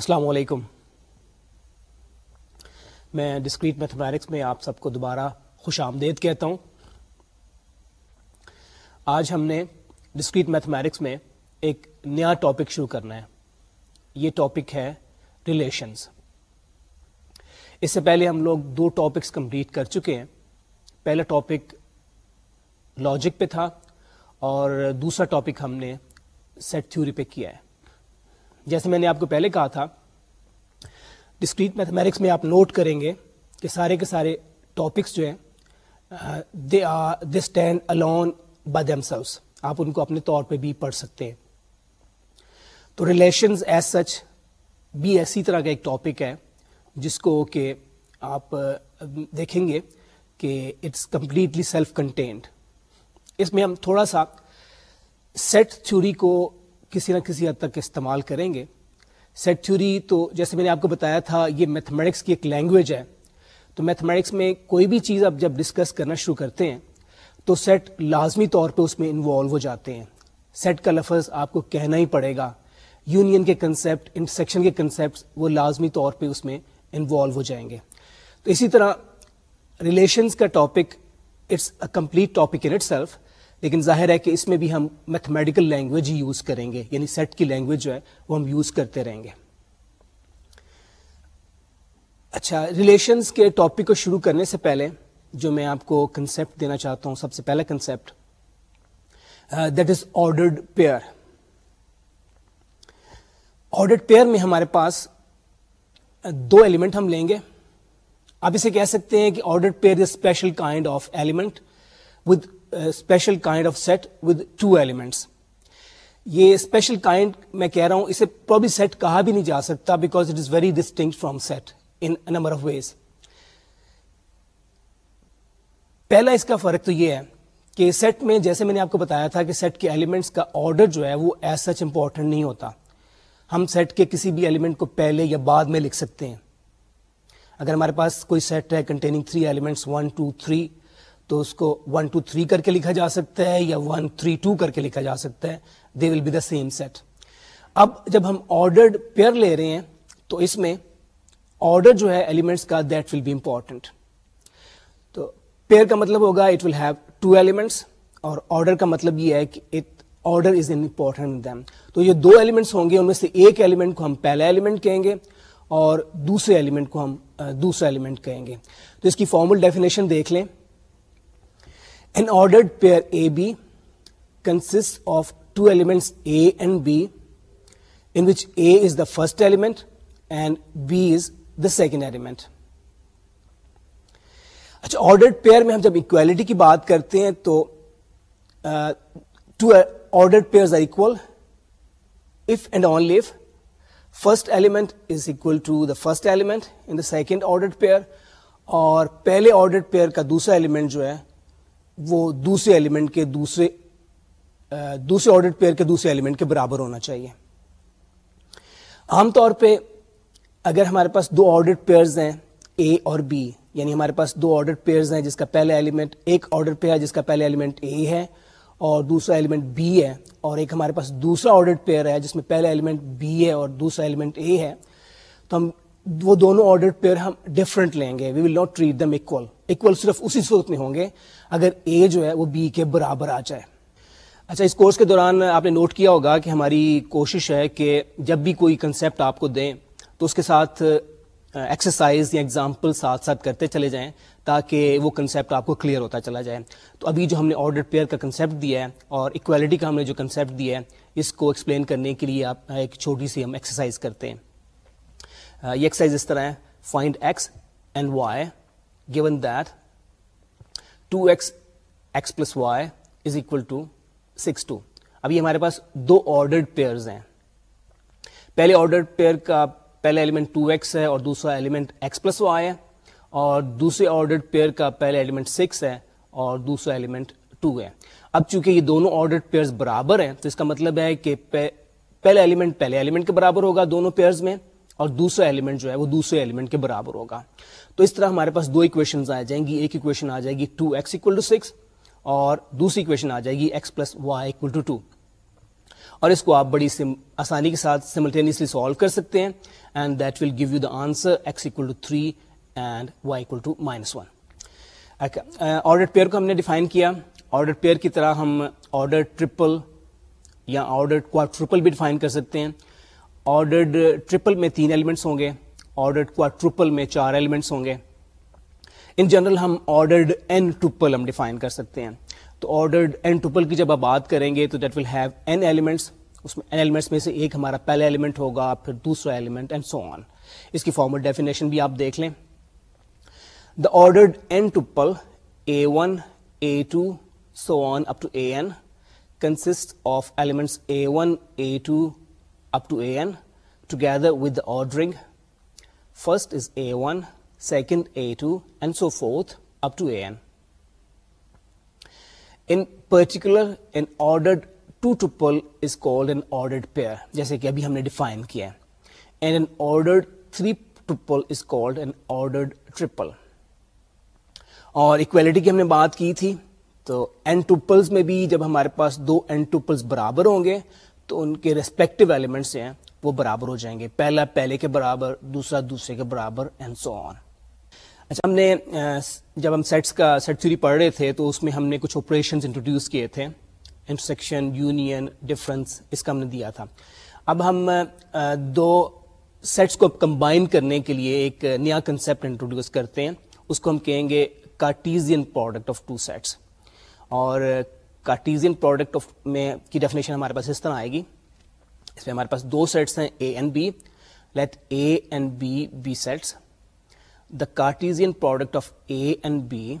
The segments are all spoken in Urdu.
السلام علیکم میں ڈسکریٹ میتھمیٹکس میں آپ سب کو دوبارہ خوش آمدید کہتا ہوں آج ہم نے ڈسکریٹ میتھمیٹکس میں ایک نیا ٹاپک شروع کرنا ہے یہ ٹاپک ہے ریلیشنز اس سے پہلے ہم لوگ دو ٹاپکس کمپلیٹ کر چکے ہیں پہلا ٹاپک لاجک پہ تھا اور دوسرا ٹاپک ہم نے سیٹ تھیوری پہ کیا ہے جیسے میں نے آپ کو پہلے کہا تھا ڈسکریٹ میتھمیٹکس میں آپ نوٹ کریں گے کہ سارے کے سارے ٹاپکس جو ہیں they they are stand alone by themselves آپ ان کو اپنے طور پہ بھی پڑھ سکتے ہیں تو ریلیشنز ایز سچ بھی ایسی طرح کا ایک ٹاپک ہے جس کو کہ آپ دیکھیں گے کہ اٹس کمپلیٹلی سیلف کنٹینڈ اس میں ہم تھوڑا سا سیٹ تھیوری کو کسی نہ کسی حد تک استعمال کریں گے سیٹ تھیوری تو جیسے میں نے آپ کو بتایا تھا یہ میتھمیٹکس کی ایک لینگویج ہے تو میتھمیٹکس میں کوئی بھی چیز آپ جب ڈسکس کرنا شروع کرتے ہیں تو سیٹ لازمی طور پہ اس میں انوالو ہو جاتے ہیں سیٹ کا لفظ آپ کو کہنا ہی پڑے گا یونین کے کنسیپٹ انٹرسیکشن کے کنسیپٹ وہ لازمی طور پہ اس میں انوالو ہو جائیں گے تو اسی طرح ریلیشنز کا topic it's a complete topic in itself لیکن ظاہر ہے کہ اس میں بھی ہم میتھمیٹیکل لینگویج ہی یوز کریں گے یعنی سیٹ کی لینگویج جو ہے وہ ہم یوز کرتے رہیں گے اچھا ریلیشنز کے ٹاپک کو شروع کرنے سے پہلے جو میں آپ کو کنسپٹ دینا چاہتا ہوں سب سے پہلا concept that is ordered pair ordered pair میں ہمارے پاس دو ایلیمنٹ ہم لیں گے آپ اسے کہہ سکتے ہیں کہ ordered pair is special kind of element with special kind of set with two elements یہ اسپیشل کائنڈ میں کہہ رہا ہوں اسے پروبی سیٹ کہا بھی نہیں جا سکتا because it is vary from set in number of ways پہلا اس کا فرق تو یہ ہے کہ سیٹ میں جیسے میں نے آپ کو بتایا تھا کہ سیٹ کے ایلیمنٹس کا آرڈر جو ہے وہ ایز سچ امپورٹنٹ نہیں ہوتا ہم سیٹ کے کسی بھی ایلیمنٹ کو پہلے یا بعد میں لکھ سکتے ہیں اگر ہمارے پاس کوئی سیٹ ہے containing three elements one two three تو اس کو ون ٹو تھری کر کے لکھا جا سکتا ہے یا ون تھری ٹو کر کے لکھا جا سکتا ہے they will be the same set اب جب ہم آرڈر پیئر لے رہے ہیں تو اس میں آرڈر جو ہے ایلیمنٹس کا دیٹ ول بی امپورٹنٹ تو پیئر کا مطلب ہوگا it will have two elements اور آرڈر کا مطلب یہ ہے کہ آرڈر از امپورٹنٹ تو یہ دو ایلیمنٹس ہوں گے ان میں سے ایک ایلیمنٹ کو ہم پہلا ایلیمنٹ کہیں گے اور دوسرے ایلیمنٹ کو ہم دوسرا ایلیمنٹ کہیں گے تو اس کی فارمل ڈیفینیشن دیکھ لیں ordered pair A B consist of two elements A and B in which A is the first element and B is the second element اچھا آرڈرڈ پیئر میں ہم جب اکویلٹی کی بات کرتے ہیں تو two ordered pairs are equal if and only if first element is equal to the first element in the second ordered pair اور پہلے آرڈرڈ پیئر کا دوسرا ایلیمنٹ جو ہے وہ دوسرے ایلیمنٹ کے دوسرے دوسرے آڈٹ پیئر کے دوسرے ایلیمنٹ کے برابر ہونا چاہیے عام طور پہ اگر ہمارے پاس دو آڈٹ پیئرز ہیں اے اور بی یعنی ہمارے پاس دو پیئرز ہیں جس کا پہلا ایلیمنٹ ایک پیئر جس کا پہلا ایلیمنٹ اے ہے اور دوسرا ایلیمنٹ بی ہے اور ایک ہمارے پاس دوسرا آڈر پیئر ہے جس میں پہلا ایلیمنٹ بی ہے اور دوسرا ایلیمنٹ اے ہے تو ہم وہ دونوں آڈر پیئر ہم ڈفرنٹ لیں گے we will not treat them equal equal صرف اسی صورت میں ہوں گے اگر اے جو ہے وہ بی کے برابر آ جائے اچھا اس کورس کے دوران آپ نے نوٹ کیا ہوگا کہ ہماری کوشش ہے کہ جب بھی کوئی کنسیپٹ آپ کو دیں تو اس کے ساتھ ایکسرسائز یا اگزامپل ساتھ ساتھ کرتے چلے جائیں تاکہ وہ کنسیپٹ آپ کو کلیئر ہوتا چلا جائے تو ابھی جو ہم نے آرڈر پیئر کا کنسیپٹ دیا ہے اور اکویلٹی کا ہم نے جو کنسیپٹ دیا ہے اس کو ایکسپلین کرنے کے لیے آپ ایک چھوٹی سی ہم ایکسرسائز کرتے ہیں یہ ایکسرسائز اس طرح ہے find X and Y given that two X X plus is equal is equal to six two ابھی ہمارے پاس دو آرڈرڈ پیئرز ہیں پہلے آرڈر پیئر کا پہلا ایلیمنٹ ٹو ایکس ہے اور دوسرا ایلیمنٹ ایکس پلس وائی ہے اور دوسرے آرڈر پیئر کا پہلا ایلیمنٹ سکس ہے اور دوسرا ایلیمنٹ ٹو ہے اب چونکہ یہ دونوں آرڈر پیئر برابر ہیں تو اس کا مطلب ہے کہ پہلا ایلیمنٹ پہلے ایلیمنٹ کے برابر ہوگا دونوں پیئرز میں اور دوسرا ایلیمنٹ جو ہے وہ دوسرے ایلیمنٹ کے برابر ہوگا تو اس طرح ہمارے پاس دو اکویشن آ جائیں گی ایک اکویشن آ جائے گی two x equal to six اور دوسری اکویشن آ جائے گی x plus y equal to two اور اس کو آپ بڑی سم آسانی کے ساتھ سملٹینیسلی سالو کر سکتے ہیں and that will give you the answer x equal to three and y equal to minus one order pair کو ہم نے ڈیفائن کیا آرڈر پیئر کی طرح ہم آرڈر ٹرپل یا آرڈر کوارٹرپل بھی ڈیفائن کر سکتے ہیں آرڈرڈ ٹرپل میں تین ایلیمنٹس ہوں گے آرڈرڈ کوارٹرپل میں چار ایلیمنٹس ہوں گے ان جنرل ہم آرڈرڈ این ٹرپل ہم ڈیفائن کر سکتے ہیں تو آرڈرڈ این ٹرپل کی جب آپ بات کریں گے تو that will have N elements اس میں ایلیمنٹس میں سے ایک ہمارا پہلا ایلیمنٹ ہوگا پھر دوسرا ایلیمنٹ اینڈ سو آن اس کی فارمل ڈیفینیشن بھی آپ دیکھ لیں the ordered N tuple A one A two so on up to A N consist of elements A one A two N جیسے ڈیفائن کیا جب ہمارے پاس دو این ٹوپلز برابر ہوں گے تو ان کے ریسپیکٹو ایلیمنٹس ہیں وہ برابر ہو جائیں گے پہلا پہلے کے برابر دوسرا دوسرے کے برابر اینڈ سو آن اچھا ہم نے جب ہم سیٹس کا سیٹ تھری پڑھ رہے تھے تو اس میں ہم نے کچھ آپریشنز انٹروڈیوس کیے تھے انٹرسیکشن یونین ڈفرینس اس کا ہم نے دیا تھا اب ہم دو سیٹس کو کمبائن کرنے کے لیے ایک نیا کنسیپٹ انٹروڈیوس کرتے ہیں اس کو ہم کہیں گے Cartesian product of two sets اور کارٹیزین پروڈکٹ میں کی ڈیفینیشن ہمارے پاس اس طرح آئے گی اس میں ہمارے پاس دو سیٹس ہیں A and B let A and B be sets the Cartesian product of A and B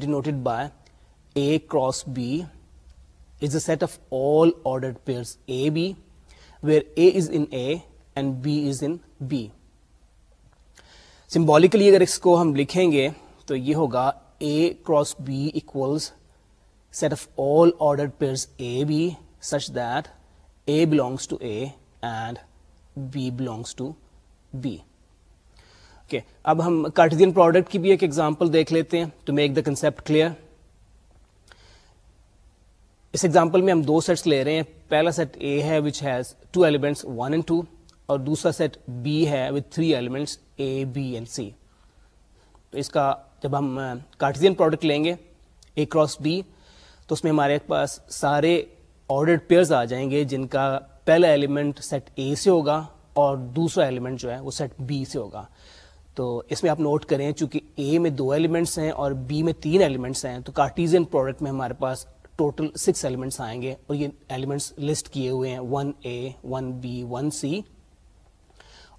denoted by A cross B is a set of all order pairs A B where A is in A and B is in B symbolically اگر اس کو ہم لکھیں گے تو یہ ہوگا A cross B equals set of all ordered pairs AB such that A belongs to A and B belongs to B. Okay. اب ہم کارٹیزین پروڈکٹ کی بھی ایک ایگزامپل دیکھ لیتے ہیں to make the concept clear us example میں ہم دو سیٹس لے رہے ہیں پہلا سیٹ اے ہے which has two elements one and two اور دوسرا سیٹ بی ہے with three elements a b and c تو اس کا جب ہم کارٹیزین uh, پروڈکٹ لیں گے اے کراس بی تو اس میں ہمارے پاس سارے آڈر پیئرز آ جائیں گے جن کا پہلا ایلیمنٹ سیٹ اے سے ہوگا اور دوسرا ایلیمنٹ جو ہے وہ سیٹ بی سے ہوگا تو اس میں آپ نوٹ کریں چونکہ اے میں دو ایلیمنٹس ہیں اور بی میں تین ایلیمنٹس ہیں تو کارٹیزن پروڈکٹ میں ہمارے پاس ٹوٹل سکس ایلیمنٹس آئیں گے اور یہ ایلیمنٹس لسٹ کیے ہوئے ہیں one A one B one C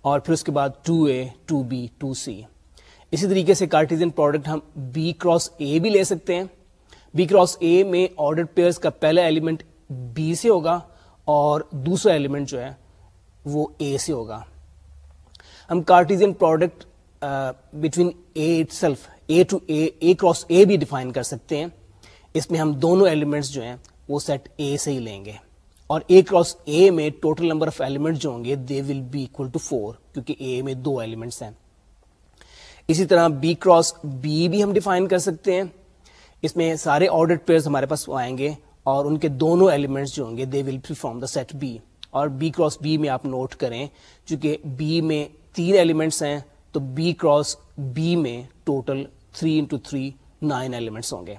اور پھر اس کے بعد two A two B two C اسی طریقے سے کارٹیزن پروڈکٹ ہم بی کراس اے بھی لے سکتے ہیں بی کراس اے میں آرڈر پیئرس کا پہلا ایلیمنٹ بی سے ہوگا اور دوسرا ایلیمنٹ جو ہے وہ اے سے ہوگا ہم Cartesian product between A itself A to A A cross A بھی ڈیفائن کر سکتے ہیں اس میں ہم دونوں ایلیمنٹس جو ہیں وہ سیٹ اے سے ہی لیں گے اور اے کراس اے میں ٹوٹل نمبر آف ایلیمنٹ جو ہوں گے they will be two four کیونکہ اے میں دو ایلیمنٹس ہیں اسی طرح بی کراس بی بھی ہم ڈیفائن کر سکتے ہیں اس میں سارے آڈر پیئر ہمارے پاس آئیں گے اور ان کے دونوں ایلیمنٹس جو ہوں گے they will the set B اور بی کراس بی میں آپ نوٹ کریں چونکہ بی میں تین ایلیمنٹس ہیں تو بی کراس بی میں ٹوٹل تھری نائن ایلیمنٹس ہوں گے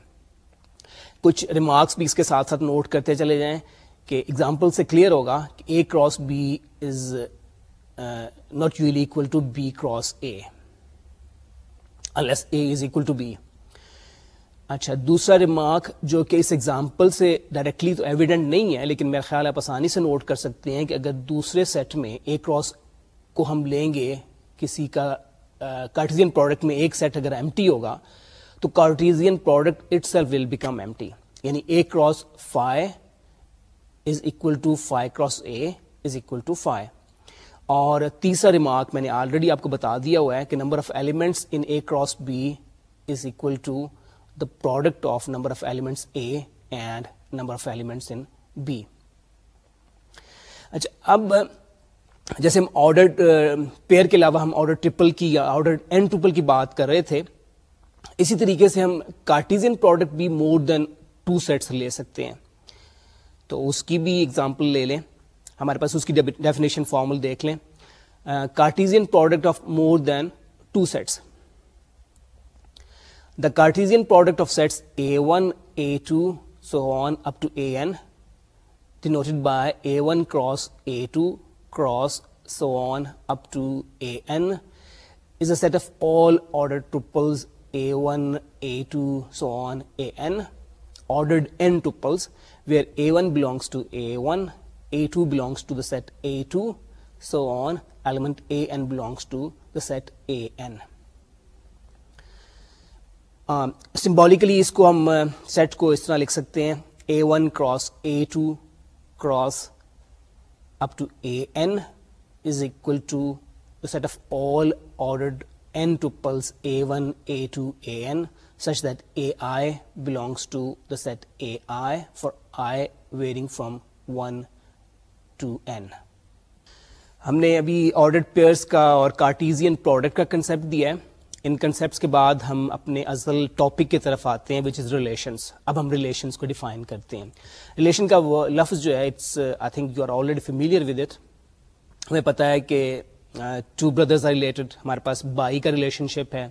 کچھ ریمارکس بھی اس کے ساتھ ساتھ نوٹ کرتے چلے جائیں کہ اگزامپل سے کلیئر ہوگا کہ A cross B is not to B cross A B اچھا دوسرا ریمارک جو کہ اس ایگزامپل سے ڈائریکٹلی تو ایویڈنٹ نہیں ہے لیکن میرا خیال آپ آسانی سے نوٹ کر سکتے ہیں کہ اگر دوسرے سیٹ میں اے کراس کو ہم لیں گے کسی کا کارٹیزین پروڈکٹ میں ایک سیٹ اگر ایم ٹی ہوگا تو Cartesian product itself will become empty یعنی A cross phi is equal to phi cross A is equal to phi اور تیسرا ریمارک میں نے آلریڈی آپ کو بتا دیا ہوا ہے کہ number of elements in A cross B is equal to product of number of elements A and number of elements in B اچھا اب جیسے ہم آرڈر پیئر کے علاوہ ہم آرڈر ٹرپل کی یا آرڈر این ٹرپل کی بات کر رہے تھے اسی طریقے سے ہم کارٹیزن پروڈکٹ بھی مور دین ٹو سیٹس لے سکتے ہیں تو اس کی بھی اگزامپل لے لیں ہمارے پاس اس کی ڈیفینیشن فارمل دیکھ لیں Cartesian product of more than two sets The Cartesian product of sets A1, A2, so on up to AN, denoted by A1 cross A2 cross so on up to AN, is a set of all ordered tuples A1, A2, so on, AN, ordered n tuples, where A1 belongs to A1, A2 belongs to the set A2, so on, element AN belongs to the set AN. Symbolically اس کو ہم سیٹ کو اس طرح لکھ سکتے ہیں A one cross A two cross up to A N is equal to set of all order N tuples A one A two A N such that A I belongs to the set A I for I varying from one to N ہم نے ابھی آرڈر پیئرس کا اور کارٹیزین پروڈکٹ کا کنسپٹ دیا ہے ان کنسیپٹس کے بعد ہم اپنے اصل ٹاپک کی طرف آتے ہیں وچ از ریلیشنس اب ہم ریلیشنس کو ڈیفائن کرتے ہیں ریلیشن کا وہ لفظ جو ہے it's I think you are already familiar with it ہمیں پتہ ہے کہ ٹو بردرز آر ریلیٹڈ ہمارے پاس بھائی کا ریلیشن شپ ہے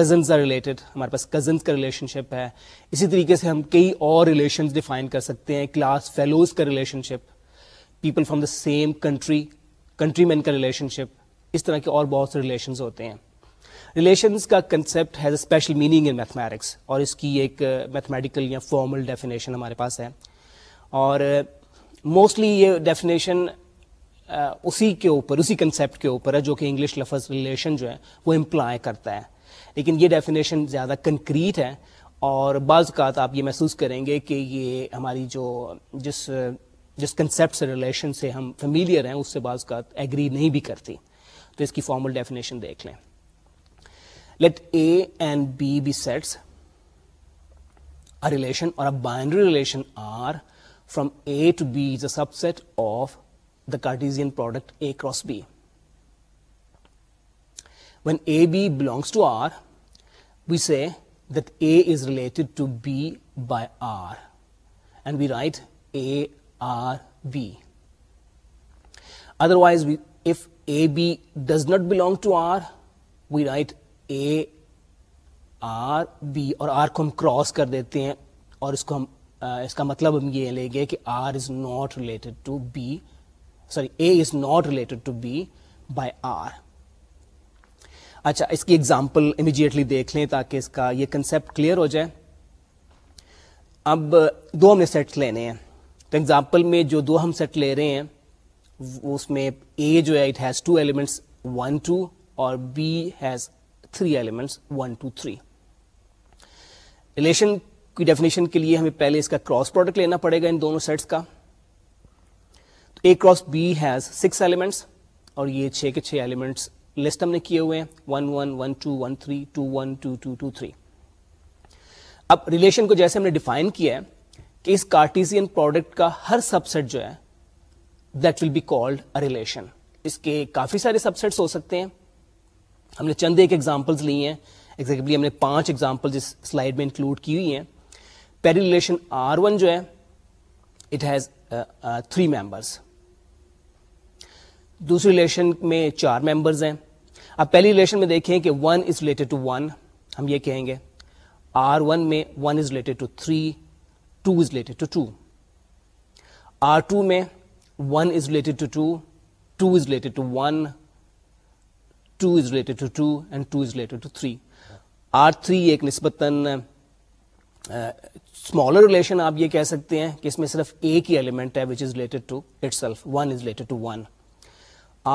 کزنز آر ریلیٹڈ ہمارے پاس کزنس کا ریلیشن شپ ہے اسی طریقے سے ہم کئی اور ریلیشنز ڈیفائن کر سکتے ہیں کلاس فیلوز کا relation people from the same country countryman کا ریلیشن شپ اس طرح کے اور بہت سے ریلیشنز ہوتے ہیں ریلیشنس کا concept has a special meaning in mathematics اور اس کی ایک میتھمیٹیکل uh, یا فارمل ڈیفینیشن ہمارے پاس ہے اور موسٹلی uh, یہ ڈیفینیشن uh, اسی کے اوپر اسی کنسیپٹ کے اوپر ہے جو کہ انگلش لفظ ریلیشن جو ہے وہ امپلائی کرتا ہے لیکن یہ ڈیفینیشن زیادہ کنکریٹ ہے اور بعض اوقات آپ یہ محسوس کریں گے کہ یہ ہماری جو جس جس کنسیپٹ سے ریلیشن سے ہم فیملیئر ہیں اس سے بعض اوقات ایگری نہیں بھی کرتی تو اس کی فارمل ڈیفینیشن دیکھ لیں Let A and B be sets. A relation or a binary relation R from A to B is a subset of the Cartesian product A cross B. When AB belongs to R, we say that A is related to B by R, and we write A R B. Otherwise, if AB does not belong to R, we write A R B اور آر کو ہم کراس کر دیتے ہیں اور اس کو ہم اس کا مطلب ہم یہ لیں گے کہ R is not related to b sorry a is not related to b by R اچھا اس کی ایگزامپل امیجیٹلی دیکھ لیں تاکہ اس کا یہ کنسپٹ کلیئر ہو جائے اب دو ہم نے سیٹ لینے ہیں تو ایگزامپل میں جو دو ہم سیٹ لے رہے ہیں اس میں اے جو ہے it has two elements one two اور B has three elements one two three relation کی ڈیفینیشن کے لیے ہمیں پہلے اس کا کراس پروڈکٹ لینا پڑے گا ان دونوں سیٹس کا تو A cross B has six elements اور یہ چھ کے چھ ایلیمنٹس لسٹ ہم نے کیے ہوئے ہیں one one one two one three two one two two two three اب ریلیشن کو جیسے ہم نے ڈیفائن کیا ہے کہ اس کارٹیزین پروڈکٹ کا ہر سب سیٹ جو ہے that will be called a relation اس کے کافی سارے سب سیٹس ہو سکتے ہیں ہم نے چند ایک لی ہیں ایگزیکٹلی ہم نے پانچ ایگزامپل اس سلائڈ میں انکلوڈ کی ہوئی ہیں پیری ریلیشن آر ون جو ہے اٹ ہیز تھری ممبرس دوسری ریلیشن میں چار ممبرز ہیں آپ پہلی ریلیشن میں دیکھیں کہ one is related to one ہم یہ کہیں گے آر ون میں one is related to two three is related to two R two میں one is related to two two is related to one two is related to two and two is related to three R three ایک نسبتاً اسمالر ریلیشن آپ یہ کہہ سکتے ہیں کہ اس میں صرف ایک ہی ایلیمنٹ ہے which is related to itself one is related to one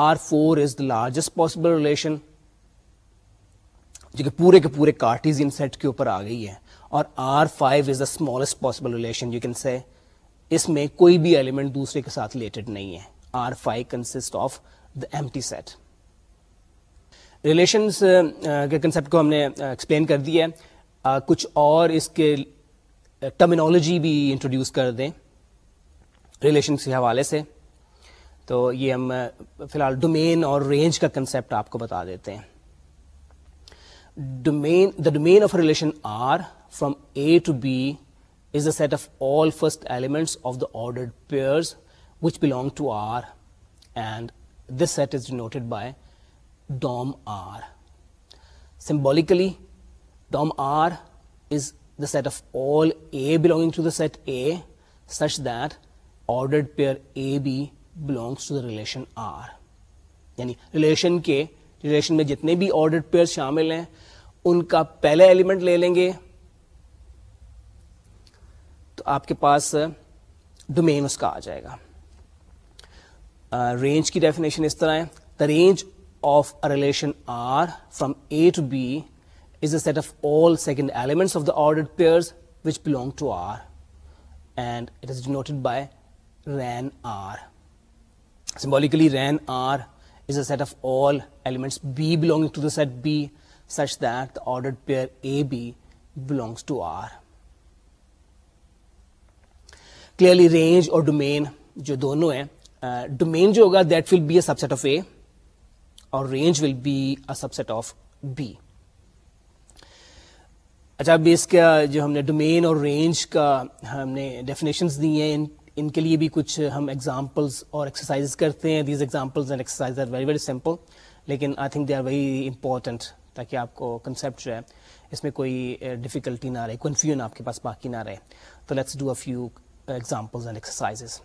R four is the largest possible relation جو کہ پورے کے پورے کارٹیز ان سیٹ کے اوپر آ گئی ہے اور R five is the smallest possible relation you can say اس میں کوئی بھی ایلیمنٹ دوسرے کے ساتھ ریلیٹڈ نہیں ہے R five consist of the M set relations کے کنسیپٹ کو ہم نے ایکسپلین کر دیا ہے کچھ اور اس کے ٹرمینالوجی بھی انٹروڈیوس کر دیں ریلیشنس کے حوالے سے تو یہ ہم فی الحال ڈومین اور رینج کا کنسیپٹ آپ کو بتا دیتے ہیں domain of relation R from A to B is a set of all first elements of the order pairs which belong to R and this set is noted by dom R symbolically dom R is the set of all a belong to the set A such that ordered pair a b orders to the relation R یعنی ریلیشن کے ریلیشن میں جتنے بھی آرڈرڈ پیئر شامل ہیں ان کا پہلا ایلیمنٹ لے لیں گے تو آپ کے پاس ڈومین اس کا آ جائے گا رینج uh, کی ڈیفینیشن اس طرح ہے the range option R from A to B is a of all second elements b belong pair a b belongs to R clearly range اور ڈومین جو دونوں ہیں ڈومین جو ہوگا that will be subset of A اور range will be subset of B اچھا اب اس کا جو ہم نے ڈومین اور رینج کا ہم نے ڈیفینیشنز دی ہیں ان کے لیے بھی کچھ ہم ایگزامپلس اور ایکسرسائز کرتے ہیں these examples and exercise are very very simple لیکن I think they are very important تاکہ آپ کو کنسیپٹ جو ہے اس میں کوئی ڈفیکلٹی eh, نہ رہے کنفیوژن آپ کے پاس باقی نہ رہے تو let's do a few examples and exercise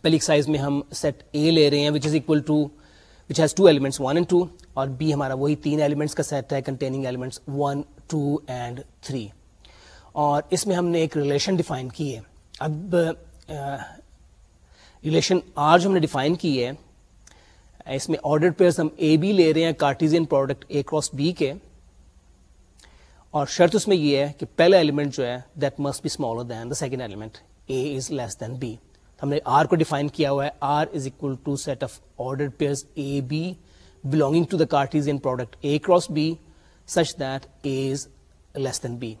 پہلی ایکسرسائز میں ہم سیٹ اے لے رہے ہیں which is equal to which has two elements one and two اور بی ہمارا وہی تین ایلیمنٹس کا سیٹ ہے containing elements one two and three اور اس میں ہم نے ایک ریلیشن ڈیفائن کی ہے اب ریلیشن آر جو ہم نے ڈیفائن کی ہے اس میں آرڈر پیئرس ہم اے بی لے رہے ہیں Cartesian product A cross B کے اور شرط اس میں یہ ہے کہ پہلا ایلیمنٹ جو ہے that must be smaller than the second element a is less than b ہم نے آر کو ڈیفائن کیا ہوا ہے R is equal to set of order pairs a b belonging to the Cartesian product A cross B such that a is less than b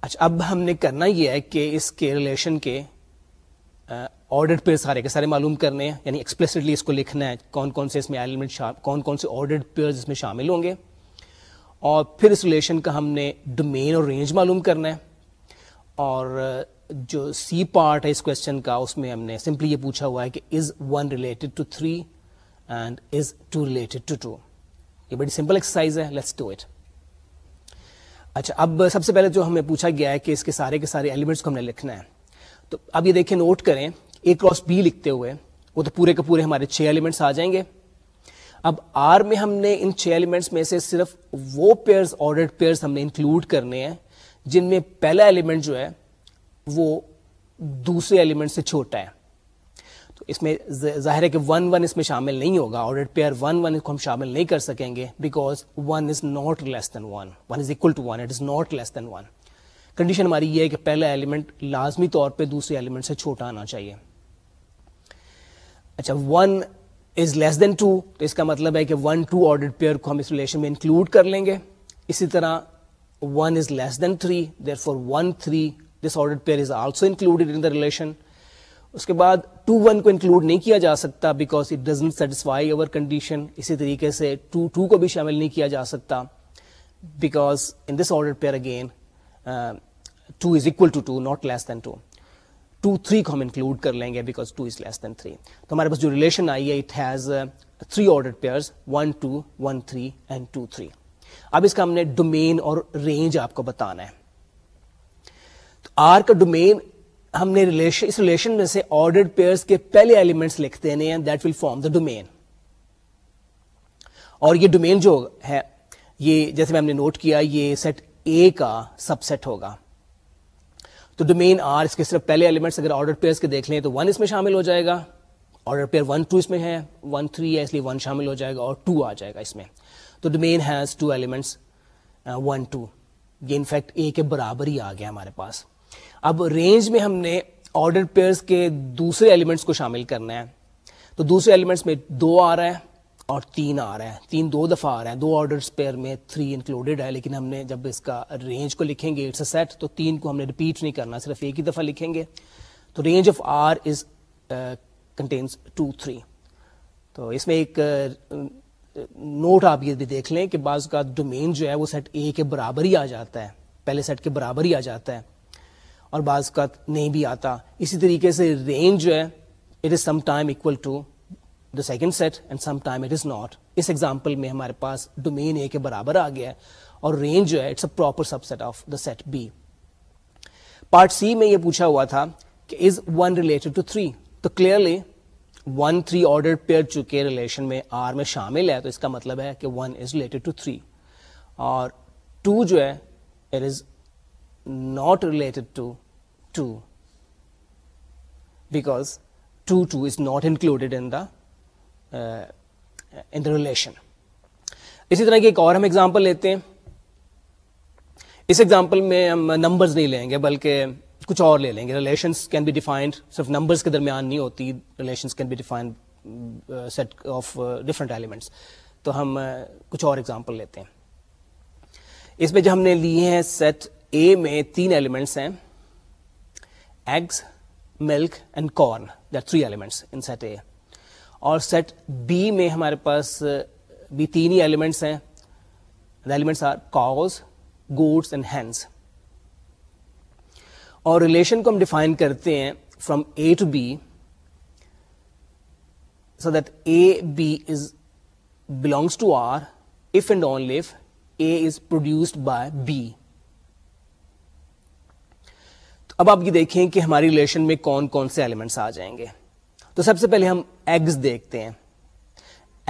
اچھا اب ہم نے کرنا یہ ہے کہ اس کے ریلیشن کے آرڈر پیئر سارے کے سارے معلوم کرنے ہیں یعنی ایکسپلسڈلی اس کو لکھنا ہے کون کون سے اس میں ایلیمنٹ کون کون سے آرڈر پیئر اس میں شامل ہوں گے اور پھر اس ریلیشن کا ہم نے ڈومین اور رینج معلوم کرنا ہے اور جو سی پارٹ ہے اس کوشچن کا اس میں ہم نے سمپلی یہ پوچھا ہوا ہے کہ is one related to two two to three and is related یہ بڑی سمپل ایکسرسائز ہے لیٹس ڈو اٹ اچھا اب سب سے پہلے جو ہمیں پوچھا گیا ہے کہ اس کے سارے کے سارے ایلیمنٹس کو ہم نے لکھنا ہے تو اب یہ دیکھیں نوٹ کریں اے کراس بی لکھتے ہوئے وہ تو پورے کے پورے ہمارے چھ ایلیمنٹس آ جائیں گے اب آر میں ہم نے ان چھ ایلیمنٹس میں سے صرف وہ پیئرز پیئرز ہم نے انکلوڈ کرنے ہیں جن میں پہلا ایلیمنٹ جو ہے وہ دوسرے ایلیمنٹ سے چھوٹا ہے تو اس میں ظاہر ہے کہ ون ون ون ون اس میں شامل شامل نہیں نہیں ہوگا آڈر پیئر کو ہم کر سکیں گے because one one one one one is is is not not less less than than equal to it condition ہماری یہ ہے کہ پہلا ایلیمنٹ لازمی طور پہ دوسرے ایلیمنٹ سے چھوٹا آنا چاہیے اچھا one is less than two تو اس کا مطلب ہے کہ ون ٹو آڈر پیئر کو ہم اس ریلیشن میں انکلوڈ کر لیں گے اسی طرح one is less than three therefore one three this order pair is also included in the relation اس کے بعد ٹو ون کو انکلوڈ نہیں کیا جا سکتا because it doesn't satisfy our condition اسی طریقے سے کو بھی شامل نہیں کیا جا سکتا because in this order pair again two is equal to two not less than two two three کو ہم انکلوڈ کر لیں گے because two is less than three تو ہمارے پاس جو ریلیشن آئی ہے it has three three three order pairs one one two two and اب اس کا ہم نے ڈومین اور رینج آپ کو بتانا ہے آر کا ڈومین ہم نے اس ریلیشن میں سے آرڈر کے پہلے ایلیمنٹس لکھتے ہیں that will form the domain اور یہ ڈومین جو ہے یہ جیسے میں ہم نے نوٹ کیا یہ سیٹ اے کا سب سیٹ ہوگا تو ڈومین آر اس کے صرف پہلے ایلیمنٹس اگر آرڈر کے دیکھ لیں تو ون اس میں شامل ہو جائے گا آرڈر پیئر ون ٹو اس میں ہے ون تھری ہے اس لیے ون شامل ہو جائے گا اور ٹو آ جائے گا اس میں تو domain has two elements one two یہ انفیکٹ اے کے برابر ہی آ گیا ہمارے پاس اب رینج میں ہم نے آرڈر پیئرس کے دوسرے ایلیمنٹس کو شامل کرنا ہے تو دوسرے ایلیمنٹس میں دو آ رہا ہے اور تین آ رہا ہے تین دو دفعہ آ رہا ہے دو آرڈر پیئر میں تھری انکلوڈیڈ ہے لیکن ہم نے جب اس کا رینج کو لکھیں گے اٹس اے سیٹ تو تین کو ہم نے ریپیٹ نہیں کرنا صرف ایک ہی دفعہ لکھیں گے تو range of R is contains two three تو اس میں ایک نوٹ uh, آپ یہ بھی دیکھ لیں کہ بعض کا ڈومین جو ہے وہ سیٹ اے کے برابر ہی آ جاتا ہے پہلے سیٹ کے برابر ہی آ جاتا ہے اور بعض کا نہیں بھی آتا اسی طریقے سے رینج جو ہے it is sometime equal to the second set and sometime it is not us example میں ہمارے پاس ڈومین اے کے برابر آ گیا ہے اور رینج جو ہے it's a proper subset of the set B part C میں یہ پوچھا ہوا تھا کہ is one related to three تو clearly one three order pair چکے ریلیشن میں آر میں شامل ہے تو اس کا مطلب ہے کہ one is related to three اور ٹو جو ہے it is not related to two because two two is not included in the in the relation اسی طرح کی ایک اور ہم ایگزامپل لیتے ہیں اس ایگزامپل میں ہم نمبرز نہیں لیں گے بلکہ کچھ اور لے لیں گے ریلیشنس کین بی ڈیفائنڈ صرف نمبرز کے درمیان نہیں ہوتی relations can be defined set of different elements تو ہم uh, کچھ اور ایگزامپل لیتے ہیں اس میں جو ہم نے لیے ہیں سیٹ اے میں تین ایلیمنٹس ہیں eggs milk and corn three elements in set A اور سیٹ بی میں ہمارے پاس بھی تین ہی ایلیمنٹس ہیں elements are cows goats and hens اور ریلیشن کو ہم ڈیفائن کرتے ہیں from A to B so that a b is belongs to R if and only is produced by B اب آپ یہ دیکھیں کہ ہماری ریلیشن میں کون کون سے ایلیمنٹس آ جائیں گے تو سب سے پہلے ہم ایگز دیکھتے ہیں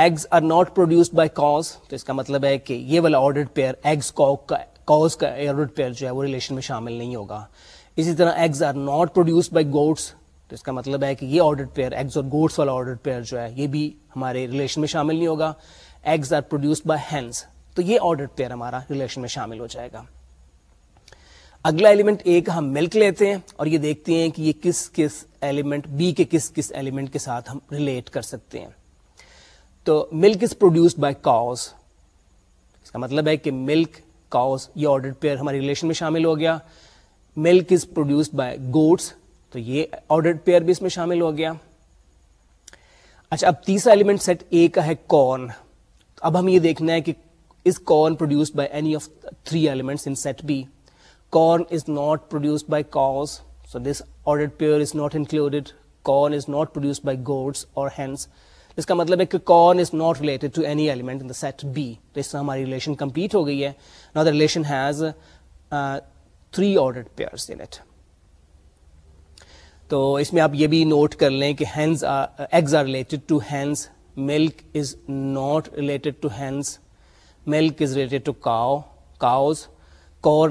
eggs are not produced by cows تو اس کا مطلب ہے کہ یہ والا آرڈر پیئر ایگز کا آرڈر پیئر جو ہے وہ ریلیشن میں شامل نہیں ہوگا اسی طرح eggs are not produced by goats تو اس کا مطلب ہے کہ یہ آرڈر پیئر ایگز اور والا پیئر جو ہے یہ بھی ہمارے ریلیشن میں شامل نہیں ہوگا eggs are produced by hens تو یہ آرڈر پیئر ہمارا ریلیشن میں شامل ہو جائے گا اگلا ایلیمنٹ اے کا ہم ملک لیتے ہیں اور یہ دیکھتے ہیں کہ یہ کس کس ایلیمنٹ بی کے کس کس ایلیمنٹ کے ساتھ ہم ریلیٹ کر سکتے ہیں تو milk is produced by cows اس کا مطلب ہے کہ ملک کاؤز یہ آرڈر پیئر ہمارے ریلیشن میں شامل ہو گیا milk is produced by goats تو یہ آرڈر پیئر بھی اس میں شامل ہو گیا اچھا اب تیسرا ایلیمنٹ سیٹ اے کا ہے کون اب ہم یہ دیکھنا ہے کہ is corn produced by any of three element in set B corn is not produced by cows so this ordered pair is not included corn is not produced by goats or hens اس کا مطلب ہے کہ corn is not related to any element in the set B تو اس سے ہماری ریلیشن کمپلیٹ ہو گئی ہے نا the relation has three order pairs in it تو اس میں آپ یہ بھی نوٹ کر لیں کہ hens eggs are related to hens milk is not related to hens milk is related to cow cows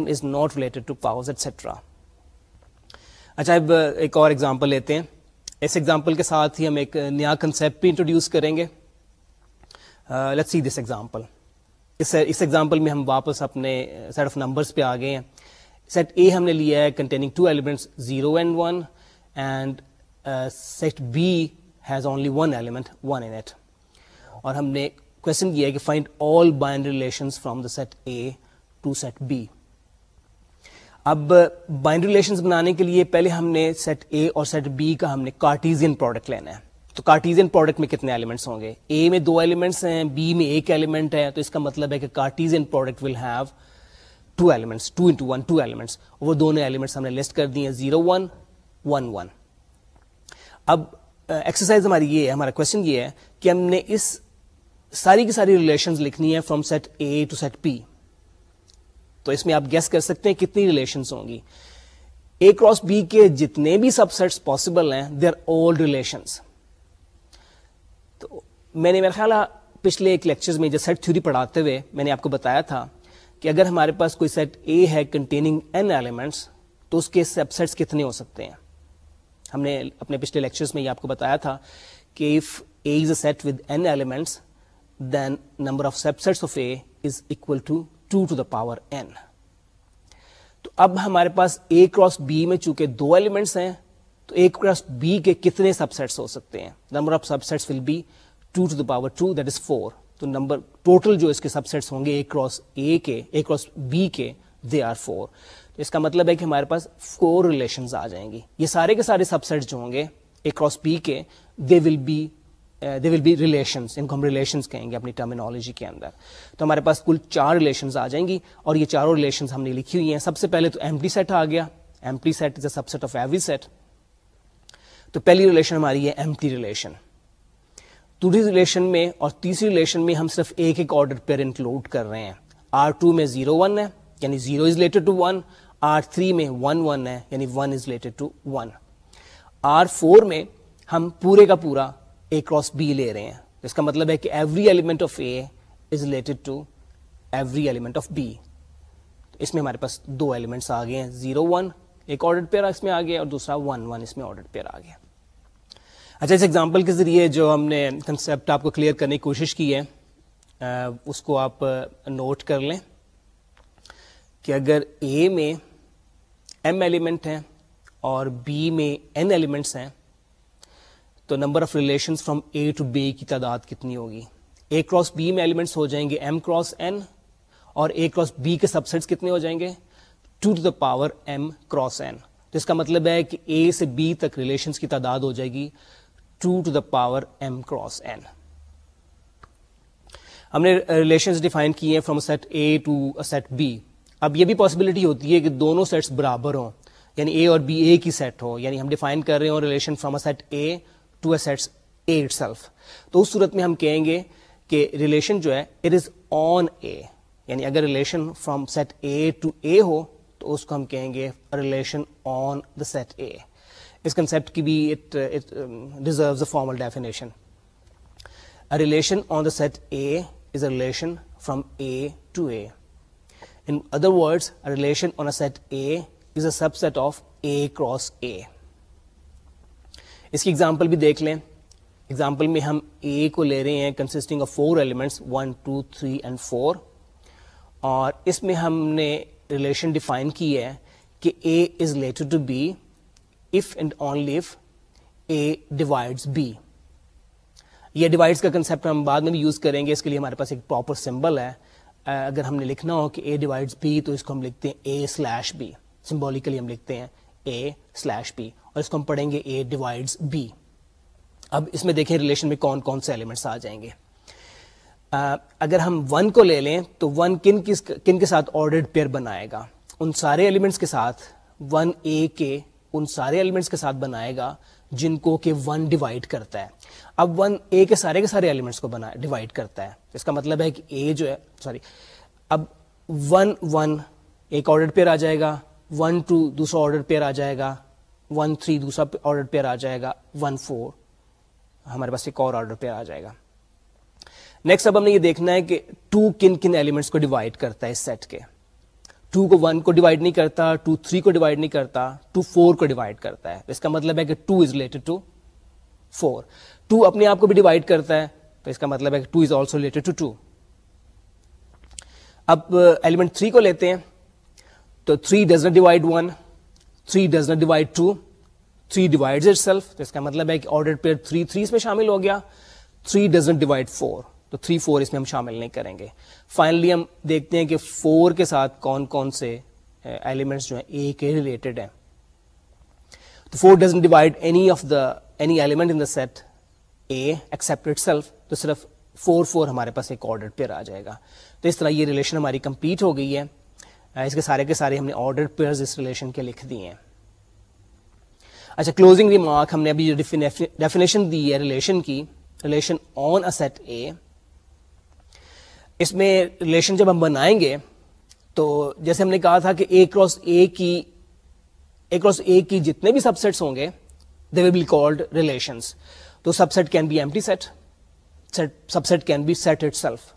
is not related to cows etcetera اچھا اب ایک اور ایگزامپل لیتے ہیں اس ایگزامپل کے ساتھ ہی ہم ایک نیا کنسپٹ بھی انٹروڈیوس کریں گے لیٹ سی دس ایگزامپل اس ایگزامپل میں ہم واپس اپنے سیٹ آف نمبرس پہ آ گئے ہیں سیٹ اے ہم نے لیا ہے containing two elements zero and one and set B has only one element one in it اور ہم نے کوشچن کیا ہے کہ find all binary relations from the set A to set B اب بائنڈ ریلیشن بنانے کے لیے پہلے ہم نے سیٹ اے اور سیٹ بی کا ہم نے کارٹیزین پروڈکٹ لینا ہے تو کارٹیزین پروڈکٹ میں کتنے ایلیمنٹس ہوں گے اے میں دو ایلیمنٹس ہیں بی میں ایک ایلیمنٹ ہے تو اس کا مطلب ہے کہ Cartesian product will have two elements two two into one elements وہ دونوں ایلیمنٹس ہم نے لسٹ کر دی ہیں زیرو ون ون ون اب ایکسرسائز ہماری یہ ہے ہمارا کوشچن یہ ہے کہ ہم نے اس ساری کی ساری ریلیشن لکھنی ہے from set A to set P تو اس میں آپ گیس کر سکتے ہیں کتنی ریلیشنز ہوں گی اے کراس بی کے جتنے بھی سب سیٹس پاسبل ہیں دے آر اولڈ ریلیشنس تو میں نے میرا خیال پچھلے ایک لیکچر میں جو سیٹ تھیوری پڑھاتے ہوئے میں نے آپ کو بتایا تھا کہ اگر ہمارے پاس کوئی سیٹ اے ہے کنٹیننگ این ایلیمنٹس تو اس کے سب سیٹس کتنے ہو سکتے ہیں ہم نے اپنے پچھلے لیکچرز میں یہ آپ کو بتایا تھا کہ if A is a set with N elements then number of subsets of A is equal to two to the power N تو اب ہمارے پاس اے کراس بی میں چونکہ دو ایلیمنٹس ہیں تو اے کراس بی کے کتنے سب سیٹس ہو سکتے ہیں number of subsets will be two to the power two that is four تو نمبر ٹوٹل جو اس کے سب سیٹس ہوں گے کراس کراس کے کے دے آر اس کا مطلب ہے کہ ہمارے پاس فور ریلیشنز آ جائیں گی یہ سارے کے سارے سب سیٹس جو ہوں گے اے کراس بی کے they will be they will be relations ان کو ہم ریلیشنس کہیں گے اپنی ٹرمینالوجی کے اندر تو ہمارے پاس کل چار ریلیشنز آ جائیں گی اور یہ چاروں ریلیشنز ہم نے لکھی ہوئی ہیں سب سے پہلے تو ایم ٹی سیٹ آ گیا empty set is a subset of every set تو پہلی ریلیشن ہماری ہے ایم ٹی ریلیشن دوسری ریلیشن میں اور تیسری ریلیشن میں ہم صرف ایک ایک آرڈر پر انکلوڈ کر رہے ہیں آر ٹو میں زیرو ون ہے یعنی zero is related to one R three میں ون ون ہے یعنی one is related to one R four میں ہم پورے کا پورا اے کراس بی لے رہے ہیں اس کا مطلب ہے کہ every element of A is related to every element of B اس میں ہمارے پاس دو ایلیمنٹس آ گئے ہیں زیرو ون ایک آرڈر پیئر اس میں آ گیا اور دوسرا ون ون اس میں آرڈر پیئر آ گیا اچھا اس ایگزامپل کے ذریعے جو ہم نے کنسیپٹ آپ کو کلیئر کرنے کی کوشش کی ہے اس کو آپ نوٹ کر لیں کہ اگر اے میں ایم ایلیمنٹ ہیں اور بی میں این ایلیمنٹس ہیں تو number of relations from A to B کی تعداد کتنی ہوگی اے کراس بی میں ایلیمنٹس ہو جائیں گے ایم کراس این اور اے کراس بی کے سبسٹس کتنے ہو جائیں گے two to the power m cross n تو اس کا مطلب ہے کہ اے سے بی تک ریلیشنز کی تعداد ہو جائے گی two to the power m cross n ہم نے ریلیشنز ڈیفائن کیے ہیں from set A to set B اب یہ بھی پاسبلٹی ہوتی ہے کہ دونوں سیٹس برابر ہوں یعنی اے اور بی اے کی سیٹ ہو یعنی ہم ڈیفائن کر رہے ہوں relation from set A to A sets A itself تو اس صورت میں ہم کہیں گے کہ ریلیشن جو ہے اٹ از آن اے یعنی اگر relation from set A to A ہو تو اس کو ہم کہیں گے relation on the set A us concept کی بھی it deserves a formal definition relation on the set A is a relation from A to A in other words relation on a set A is a subset of A cross A اس کی ایگزامپل بھی دیکھ لیں ایگزامپل میں ہم اے کو لے رہے ہیں consisting of four elements one two three and four اور اس میں ہم نے ریلیشن ڈیفائن کی ہے کہ A is related to B if and only divides B یہ ڈیوائڈس کا کنسپٹ ہم بعد میں بھی یوز کریں گے اس کے لیے ہمارے پاس ایک پراپر سمبل ہے اگر ہم نے لکھنا ہو کہ اے ڈیوائڈس بی تو اس کو ہم لکھتے ہیں اے سلیش بی سمبولیکلی ہم لکھتے ہیں اے سلیش بی اور اس کو ہم پڑھیں گے اے بی اب اس میں دیکھیں ریلیشن میں کون کون سے ایلیمنٹس آ جائیں گے اگر ہم ون کو لے لیں تو ون کن کن کس کے ساتھ آرڈرڈ پیئر بنائے گا ان سارے ایلیمنٹس کے ساتھ ون اے کے ان سارے ایلیمنٹس کے ساتھ بنائے گا جن کو کہ ون ڈیوائڈ کرتا ہے اب ون اے کے سارے کے سارے ایلیمنٹس کو بنا ڈیوائڈ کرتا ہے اس کا مطلب ہے کہ اے جو ہے سوری اب ون ون ایک آرڈر پیئر آ جائے گا ون ٹو دوسرا آرڈر پیئر آ جائے گا ون تھری دوسرا آرڈر پیئر آ جائے گا ون فور ہمارے پاس ایک اور آرڈر پیئر آ جائے گا نیکسٹ اب ہم نے یہ دیکھنا ہے کہ ٹو کن کن ایلیمنٹس کو ڈیوائڈ کرتا ہے اس سیٹ کے ٹو کو ون کو ڈیوائڈ نہیں کرتا ٹو تھری کو ڈیوائڈ نہیں کرتا ٹو فور کو ڈیوائڈ کرتا ہے اس کا مطلب ہے کہ two is related to four two اپنے آپ کو بھی ڈیوائڈ کرتا ہے تو اس کا مطلب ہے کہ two is also related to two اب ایلیمنٹ تھری کو لیتے ہیں تو three does one three not divide two three divide self تو اس کا مطلب ہے کہ آرڈر پیئر اس میں شامل ہو گیا تھری ناٹ ڈیوائڈ فور تو تھری فور اس میں ہم شامل نہیں کریں گے فائنلی ہم دیکھتے ہیں کہ فور کے ساتھ کون کون سے ایلیمنٹس eh, جو ہیں اے کے ریلیٹڈ ہیں تو four doesn't divide any of the any element in the set A except self تو صرف فور فور ہمارے پاس ایک آرڈر پیئر آ جائے گا تو اس طرح یہ ریلیشن ہماری کمپلیٹ ہو گئی ہے اس کے سارے کے سارے ہم نے آرڈر پیئر کے لکھ دیے ہیں اچھا کلوزنگ ریمارک ہم نے ابھی ڈیفینیشن دی ہے ریلیشن کی ریلیشن آن اے اس میں ریلیشن جب ہم بنائیں گے تو جیسے ہم نے کہا تھا کہ A A A A cross cross کی کی جتنے بھی سب سیٹس ہوں گے they will be called relations تو subset can be empty set set subset can be set itself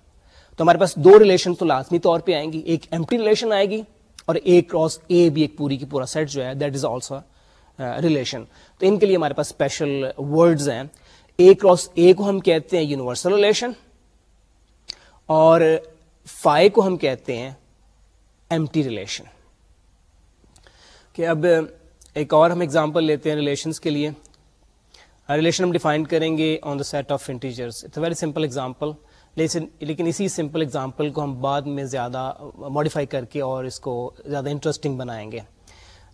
تو ہمارے پاس دو ریلیشن تو لازمی طور پہ آئیں گی ایک ایمٹی ریلیشن آئے گی اور اے کراس اے بھی ایک پوری کی پورا سیٹ جو ہے دیٹ از آلسو ریلیشن تو ان کے لیے ہمارے پاس اسپیشل ورڈز ہیں اے کراس اے کو ہم کہتے ہیں یونیورسل ریلیشن اور فائی کو ہم کہتے ہیں ایم ٹی ریلیشن کہ اب ایک اور ہم ایگزامپل لیتے ہیں ریلیشنس کے لیے ریلیشن ہم ڈیفائن کریں گے on the set of integers it's very simple example لیکن لیکن اسی سمپل اگزامپل کو ہم بعد میں زیادہ ماڈیفائی کر کے اور اس کو زیادہ انٹرسٹنگ بنائیں گے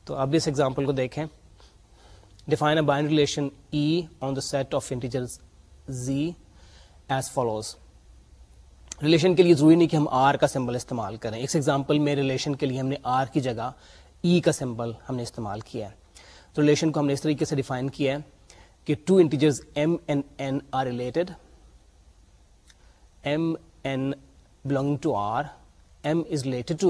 تو اب اس ایگزامپل کو دیکھیں define a binary relation E on the set of integers Z as follows relation کے لیے ضروری نہیں کہ ہم آر کا سمبل استعمال کریں اس ایگزامپل میں ریلیشن کے لیے ہم نے آر کی جگہ ای e کا سمبل ہم نے استعمال کیا ہے تو ریلیشن کو ہم نے اس طریقے سے ڈیفائن کیا ہے کہ two integers m and n are related m n belong to R m is related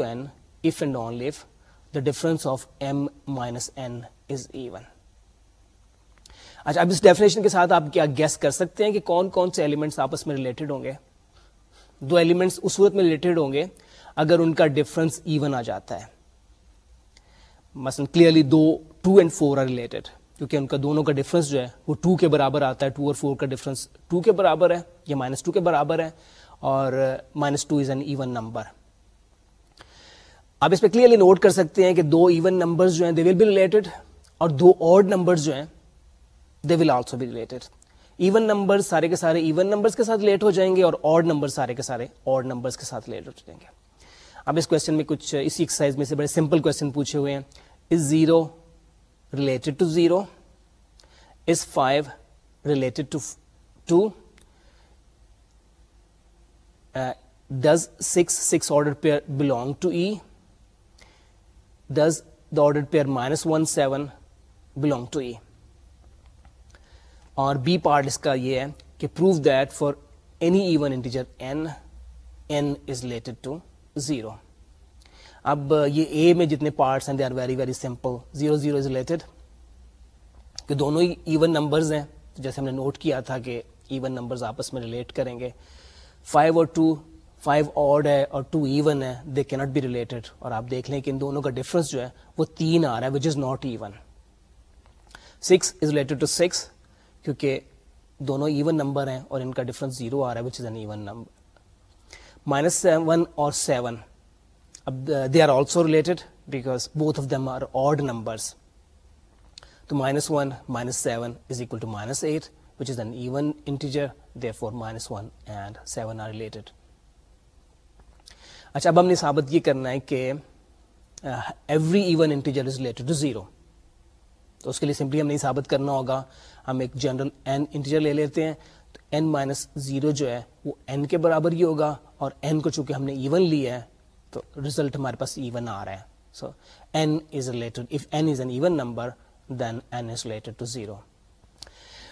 اب اس ڈیفینیشن کے ساتھ آپ کیا گیس کر سکتے ہیں کہ کون کون سے ایلیمنٹس آپس میں ریلیٹڈ ہوں گے دو ایلیمنٹس اس صورت میں ریلیٹڈ ہوں گے اگر ان کا ڈفرنس ایون آ جاتا ہے مثلا clearly do two and four are related کیونکہ ان کا دونوں کا ڈفرنس جو ہے وہ ٹو کے برابر آتا ہے ٹو اور فور کا ڈفرنس ٹو کے برابر ہے یا مائنس ٹو کے برابر ہے اور minus two is an even number آپ اس پہ کلیئرلی نوٹ کر سکتے ہیں کہ دو ایون نمبرز جو ہیں دے ول بی ریلیٹڈ اور دو آڈ نمبرز جو ہیں they will also be related even number سارے کے سارے ایون نمبرس کے ساتھ لیٹ ہو جائیں گے اور آڈ نمبر سارے کے سارے آڈ نمبرس کے ساتھ لیٹ ہو جائیں گے اب اس کوشچن میں کچھ اسی ایکسرسائز میں سے بڑے سمپل کوشچن پوچھے ہوئے ہیں is zero related to zero is five related to two does six six order pair belong to E does the order pair minus one seven belong to E اور بی پارٹ اس کا یہ ہے کہ prove that for any even integer n n is related to zero اب یہ اے میں جتنے پارٹس ہیں they are very very simple zero zero is related کہ دونوں ہی ایون نمبرز ہیں جیسے ہم نے نوٹ کیا تھا کہ ایون نمبرز آپس میں ریلیٹ کریں گے فائیو اور ٹو ٹو فائیو آڈ ہے ہے اور ایون دے کی ناٹ بی ریلیٹڈ اور آپ دیکھ لیں کہ ان دونوں کا ڈفرنس جو ہے وہ تین آ رہا ہے which is not even six is related to six کیونکہ دونوں ایون نمبر ہیں اور ان کا ڈفرنس زیرو آ رہا ہے which is an even number minus seven اور seven they are also related because both of them are odd numbers تو minus one minus seven is equal to minus eight which is an even integer therefore minus one and seven are related اچھا اب ہم نے ثابت یہ کرنا ہے کہ every even integer is related to zero تو اس کے لیے سمپلی ہم نے ثابت کرنا ہوگا ہم ایک جنرل این انٹیجر لے لیتے ہیں تو این مائنس زیرو جو ہے وہ این کے برابر ہی ہوگا اور این کو چونکہ ہم نے ایون لیا ہے تو رزلٹ ہمارے پاس ایون آ رہا ہے so n is related if n is an even number then n is related to zero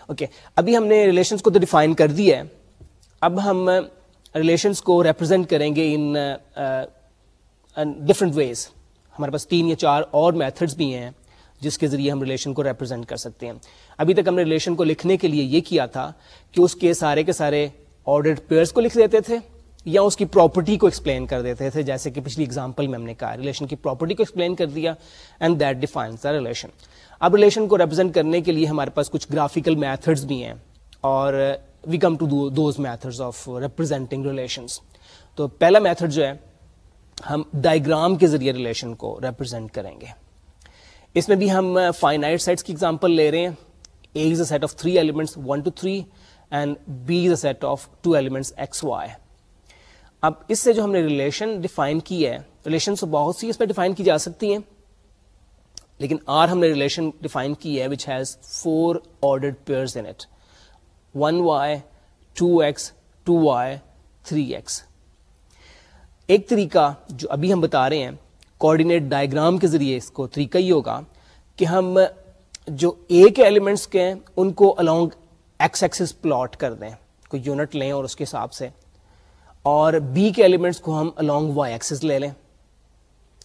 okay ابھی ہم نے ریلیشنس کو تو ڈیفائن کر دیا ہے اب ہم ریلیشنس کو ریپرزینٹ کریں گے ان ڈفرنٹ ویز ہمارے پاس تین یا چار اور میتھڈس بھی ہیں جس کے ذریعے ہم ریلیشن کو ریپرزینٹ کر سکتے ہیں ابھی تک ہم نے ریلیشن کو لکھنے کے لیے یہ کیا تھا کہ اس کے سارے کے سارے آڈر پیئرس کو لکھ دیتے تھے یا اس کی پراپرٹی کو ایکسپلین کر دیتے تھے جیسے کہ پچھلی اگزامپل میں ہم نے کہا ریلیشن کی پراپرٹی کو ایکسپلین کر دیا and that defines the relation اب ریلیشن کو ریپرزینٹ کرنے کے لیے ہمارے پاس کچھ گرافیکل میتھڈز بھی ہیں اور we come to those methods of representing relations تو پہلا میتھڈ جو ہے ہم ڈائگرام کے ذریعے ریلیشن کو ریپرزینٹ کریں گے اس میں بھی ہم فائنائٹ سیٹس کی ایگزامپل لے رہے ہیں A is a set of three elements one two three and B is a set of two elements x y اب اس سے جو ہم نے ریلیشن ڈیفائن کی ہے ریلیشن بہت سی اس پہ ڈیفائن کی جا سکتی ہیں لیکن آر ہم نے ریلیشن ڈیفائن کی ہے which has four one y y two two x three x ایک طریقہ جو ابھی ہم بتا رہے ہیں کوڈینیٹ ڈائگرام کے ذریعے اس کو طریقہ ہی ہوگا کہ ہم جو اے کے ایلیمنٹس کے ہیں ان کو الانگ ایکس ایکسس پلاٹ کر دیں کوئی یونٹ لیں اور اس کے حساب سے اور بی کے ایلیمنٹس کو ہم الانگ وائی ایکسس لے لیں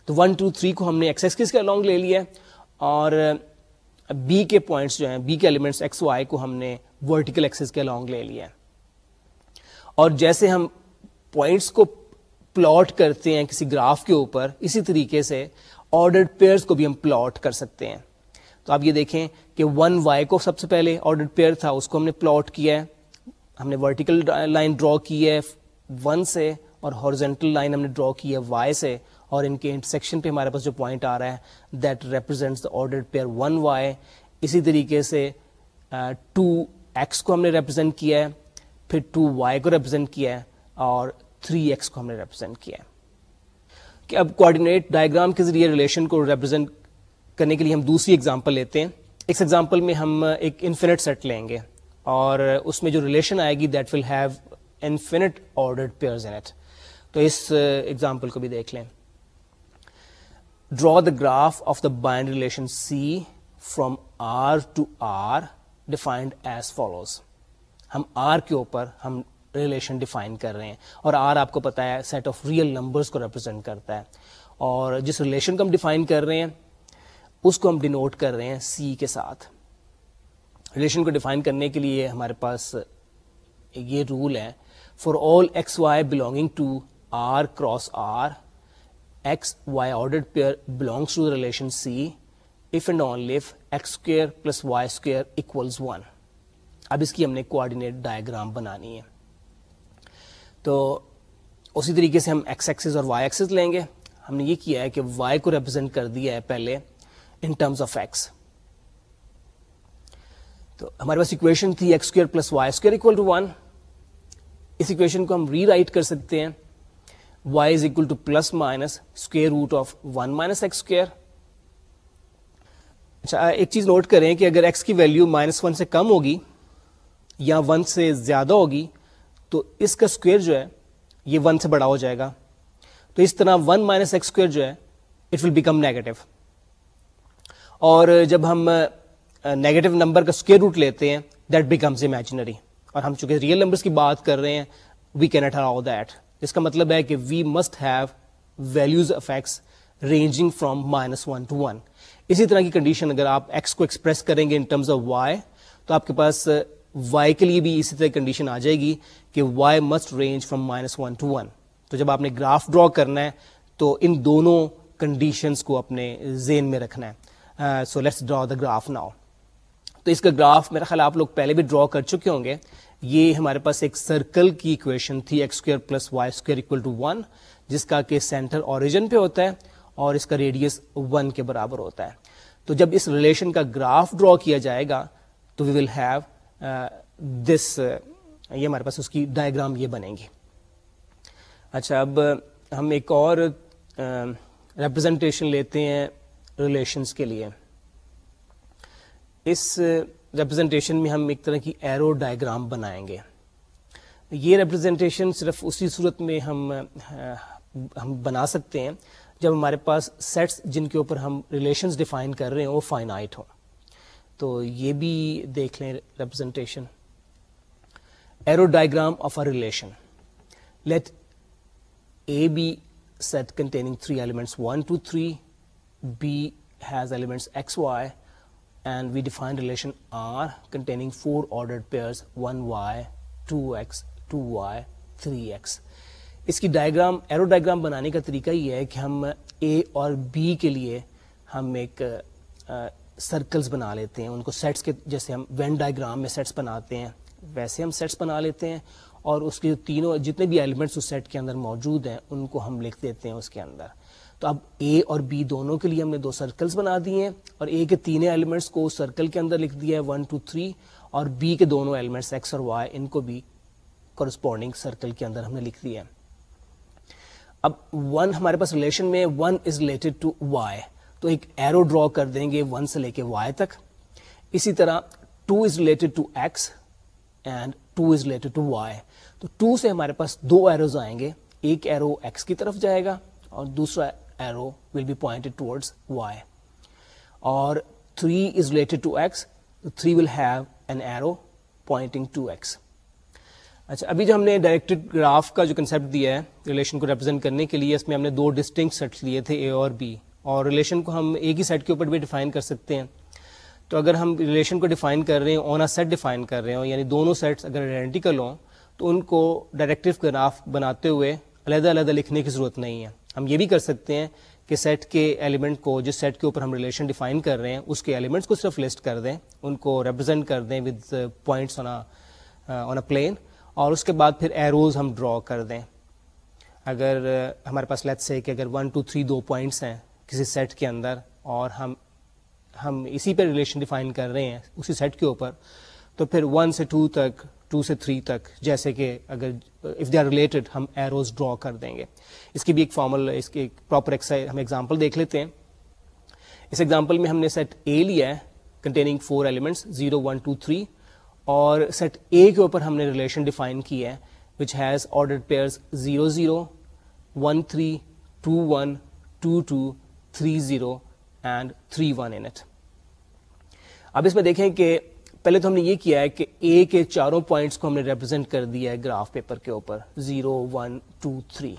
تو ون ٹو تھری کو ہم نے ایکس ایکس کس کے الانگ لے لیا اور بی کے پوائنٹس جو ہیں بی کے ایلیمنٹس ایکس وائی کو ہم نے ورٹیکل ایکسس کے الانگ لے لیا اور جیسے ہم پوائنٹس کو پلاٹ کرتے ہیں کسی گراف کے اوپر اسی طریقے سے آرڈرڈ پیئرس کو بھی ہم پلاٹ کر سکتے ہیں تو آپ یہ دیکھیں کہ ون وائی کو سب سے پہلے آرڈر پیئر تھا اس کو ہم نے پلاٹ کیا ہے ہم نے ورٹیکل لائن ڈرا کی ہے ون سے اور ہارزینٹل لائن ہم نے ڈرا کی ہے وائی سے اور ان کے انٹرسیکشن پہ ہمارے پاس جو پوائنٹ آ رہا ہے that represents the order pair one y اسی طریقے سے ٹو uh, ایکس کو ہم نے ریپرزینٹ کیا ہے پھر ٹو وائی کو ریپرزینٹ کیا ہے اور تھری ایکس کو ہم نے ریپرزینٹ کیا ہے کہ اب کوآڈینیٹ ڈائگرام کے ذریعے ریلیشن کو ریپرزینٹ کرنے کے لیے ہم دوسری ایگزامپل لیتے ہیں اس ایگزامپل میں ہم ایک انفینٹ سیٹ لیں گے اور اس میں جو ریلیشن آئے گی that will have infinite order example کو بھی دیکھ لیں draw the graph of the binary relation C from R to R defined as follows ہم آر کے اوپر ہم ریلیشن ڈیفائن کر رہے ہیں اور آر آپ کو پتا ہے سیٹ آف ریئل نمبر کو ریپرزینٹ کرتا ہے اور جس ریلیشن کو ہم ڈیفائن کر رہے ہیں اس کو ہم ڈینوٹ کر رہے ہیں سی کے ساتھ ریلیشن کو ڈیفائن کرنے کے لیے ہمارے پاس یہ رول ہے for all x y belonging to R cross R x y order pair belongs to relation C if and on equals one اب اس کی ہم نے کوآڈینیٹ ڈائگرام بنانی ہے تو اسی طریقے سے ہم ایکس ایکسز اور وائی ایکسز لیں گے ہم نے یہ کیا ہے کہ وائی کو ریپرزینٹ کر دیا ہے پہلے ان ٹرمز آف ایکس تو ہمارے پاس اکویشن تھی x square plus y square equal square اس کو ہم ری رائٹ کر سکتے ہیں y is equal to plus minus square root of one minus x square اچھا ایک چیز نوٹ کریں کہ اگر ایکس کی ویلیو مائنس ون سے کم ہوگی یا ون سے زیادہ ہوگی تو اس کا اسکوئر جو ہے یہ ون سے بڑا ہو جائے گا تو اس طرح ون مائنس ایکس اسکوئر جو ہے اٹ ول بیکم نیگیٹو اور جب ہم نیگیٹو نمبر کا اسکوئر روٹ لیتے ہیں دیٹ بیکمز امیجنری اور ہم چونکہ ریئل نمبرس کی بات کر رہے ہیں we can at her that جس کا مطلب ہے کہ we must have values of x ranging from minus one to one اسی طرح کی کنڈیشن اگر آپ ایکس کو ایکسپریس کریں گے ان ٹرمز آف وائی تو آپ کے پاس وائی uh, کے لیے بھی اسی طرح کنڈیشن آ جائے گی کہ y must range from minus one to one تو جب آپ نے گراف ڈرا کرنا ہے تو ان دونوں کنڈیشنس کو اپنے زین میں رکھنا ہے so let's draw the graph now تو اس کا گراف میرا خیال آپ لوگ پہلے بھی ڈرا کر چکے ہوں گے یہ ہمارے پاس ایک سرکل کی اکویشن تھی x square square plus y equal to one جس کا کہ سینٹر اوریجن پہ ہوتا ہے اور اس کا ریڈیس ون کے برابر ہوتا ہے تو جب اس ریلیشن کا گراف ڈرا کیا جائے گا تو وی ول ہیو دس یہ ہمارے پاس اس کی ڈائگرام یہ بنے گی اچھا اب ہم ایک اور ریپرزینٹیشن uh, لیتے ہیں ریلیشنس کے لیے اس ریپرزنٹیشن میں ہم ایک طرح کی ایرو ڈائگرام بنائیں گے یہ ریپرزنٹیشن صرف اسی صورت میں ہم ہم بنا سکتے ہیں جب ہمارے پاس سیٹس جن کے اوپر ہم ریلیشنز ڈیفائن کر رہے ہیں وہ فائنائٹ ہوں تو یہ بھی دیکھ لیں representation arrow of a relation let A B set containing three elements one two three B has elements x y and we define relation R containing four ordered pairs one y two x two y three x اس کی ڈائیگرام ایرو ڈائیگرام بنانے کا طریقہ یہ ہے کہ ہم اے اور بی کے لیے ہم ایک سرکلز بنا لیتے ہیں ان کو سیٹس کے جیسے ہم وین ڈائیگرام میں سیٹس بناتے ہیں ویسے ہم سیٹس بنا لیتے ہیں اور اس کے جو تینوں جتنے بھی ایلیمنٹس اس سیٹ کے اندر موجود ہیں ان کو ہم لکھ دیتے ہیں اس کے اندر تو اب اے اور بی دونوں کے لیے ہم نے دو سرکلز بنا دیے ہیں اور اے کے تینوں ایلیمنٹس کو سرکل کے اندر لکھ دیا ہے ون ٹو تھری اور بی کے دونوں ایلیمنٹس ایکس اور وائی ان کو بھی کورسپونڈنگ سرکل کے اندر ہم نے لکھ دیا ہے اب ون ہمارے پاس ریلیشن میں one is related to y تو ایک ایرو ڈرا کر دیں گے ون سے لے کے وائی تک اسی طرح two is related to x and two is related to y تو ٹو سے ہمارے پاس دو ایروز آئیں گے ایک ایرو ایکس کی طرف جائے گا اور دوسرا arrow will be is y اور three is related three will have an pointing to x اچھا ابھی جو ہم نے ڈائریکٹڈ گراف کا جو کنسیپٹ دیا ہے ریلیشن کو ریپرزینٹ کرنے کے لیے اس میں ہم نے دو ڈسٹنکٹ سیٹس لیے تھے اے اور بی اور ریلیشن کو ہم ایک ہی سیٹ کے اوپر بھی ڈیفائن کر سکتے ہیں تو اگر ہم ریلیشن کو ڈیفائن کر رہے ہیں آن آ سیٹ ڈیفائن کر رہے ہوں یعنی دونوں سیٹس اگر آئیڈینٹیکل ہوں تو ان کو ڈائریکٹو گراف بناتے ہوئے علیحدہ علیحدہ لکھنے کی ضرورت نہیں ہے ہم یہ بھی کر سکتے ہیں کہ سیٹ کے ایلیمنٹ کو جس سیٹ کے اوپر ہم ریلیشن ڈیفائن کر رہے ہیں اس کے ایلیمنٹس کو صرف لسٹ کر دیں ان کو ریپرزینٹ کر دیں with points on on a plane اور اس کے بعد پھر ایروز ہم ڈرا کر دیں اگر uh, ہمارے پاس لیتس ہے کہ اگر ون ٹو تھری دو پوائنٹس ہیں کسی سیٹ کے اندر اور ہم ہم اسی پہ ریلیشن ڈیفائن کر رہے ہیں اسی سیٹ کے اوپر تو پھر ون سے ٹو تک ٹو سے تھری تک جیسے کہ اگر اف دے آر ریلیٹڈ ہم ایروز ڈرا کر دیں گے اس کی بھی ایک فارمل اس کی ایک پراپر ایکسرسائز ہم ایگزامپل دیکھ لیتے ہیں اس ایگزامپل میں ہم نے سیٹ اے لیا ہے containing four elements zero one two three اور سیٹ اے کے اوپر ہم نے ریلیشن ڈیفائن کی ہے which has order pair zero zero one three two one two two three zero and three one ان اب اس میں دیکھیں کہ پہلے تو ہم نے یہ کیا ہے کہ اے کے چاروں پوائنٹس کو ہم نے ریپرزینٹ کر دیا ہے گراف پیپر کے اوپر زیرو ون ٹو تھری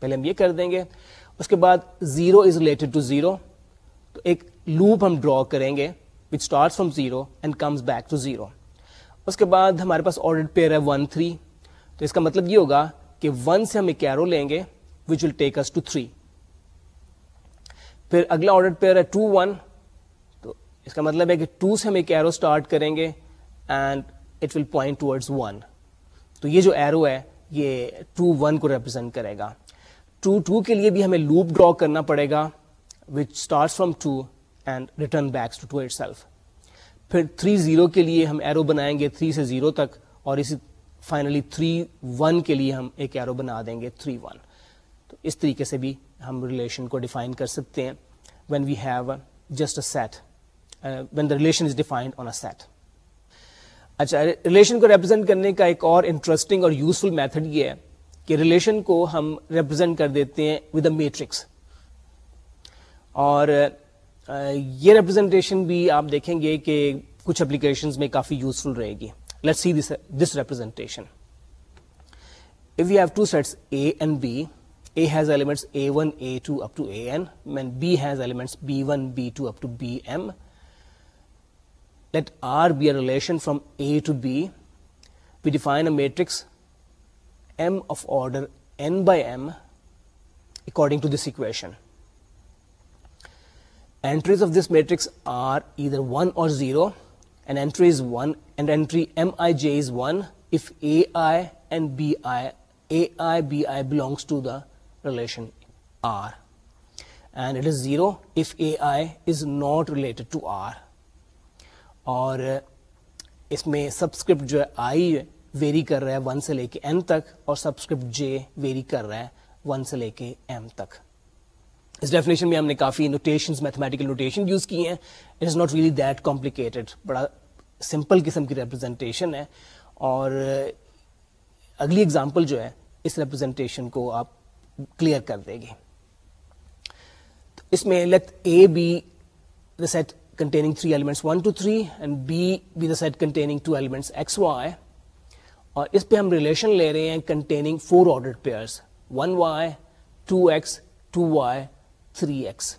پہلے ہم یہ کر دیں گے اس کے بعد zero is related to zero تو ایک لوپ ہم ڈرا کریں گے which start from zero and comes back to zero اس کے بعد ہمارے پاس آڈر پیئر ہے ون تھری تو اس کا مطلب یہ ہوگا کہ ون سے ہم ایک ایرو لیں گے which will take us to three پھر اگلا آڈر پیئر ہے ٹو ون اس کا مطلب ہے کہ ٹو سے ہم ایک ایرو اسٹارٹ کریں گے and it will point toward one تو یہ جو ایرو ہے یہ ٹو ون کو ریپرزینٹ کرے گا ٹو ٹو کے لیے بھی ہمیں لوپ ڈرا کرنا پڑے گا which start from two and return backs to two self پھر تھری زیرو کے لیے ہم ایرو بنائیں گے تھری سے زیرو تک اور اسی فائنلی تھری ون کے لیے ہم ایک ایرو بنا دیں گے تھری ون تو اس طریقے سے بھی ہم ریلیشن کو ڈیفائن کر سکتے ہیں when we have just a set when the relation is defined on a set اچھا ریلیشن کو ریپرزینٹ کرنے کا ایک اور انٹرسٹنگ اور یوزفل میتھڈ یہ ہے کہ ریلیشن کو ہم ریپرزینٹ کر دیتے ہیں ود اے میٹرکس اور uh, یہ ریپرزینٹیشن بھی آپ دیکھیں گے کہ کچھ اپلیکیشنز میں کافی یوزفل رہے گی let see this this representation if you have two sets A and B A has elements A one A two up to A N main B has elements B one B two up to B M relation from A to B we define a matrix by M according to this equation entries of this matrix are either is ونڈری M I one B I B I belongs to the relation R and is zero if A I is not related to R اور اس میں سبسکرپٹ جو ہے آئی ویری کر رہا ہے ون سے لے کے ایم تک اور سبسکرپٹ جے ویری کر رہا ہے ون سے لے کے ایم تک اس ڈیفینیشن میں ہم نے کافی نوٹیشن میتھمیٹیکل نوٹیشن یوز کی ہیں it is not really that complicated بڑا سمپل قسم کی ریپرزینٹیشن ہے اور اگلی ایگزامپل جو ہے اس ریپرزینٹیشن کو آپ کلیئر کر دے گی اس میں let A be set containing three elements one two three and B be the set containing two elements X Y اور اس پہ ہم ریلیشن لے رہے ہیں containing four order pairs one Y two X two Y three X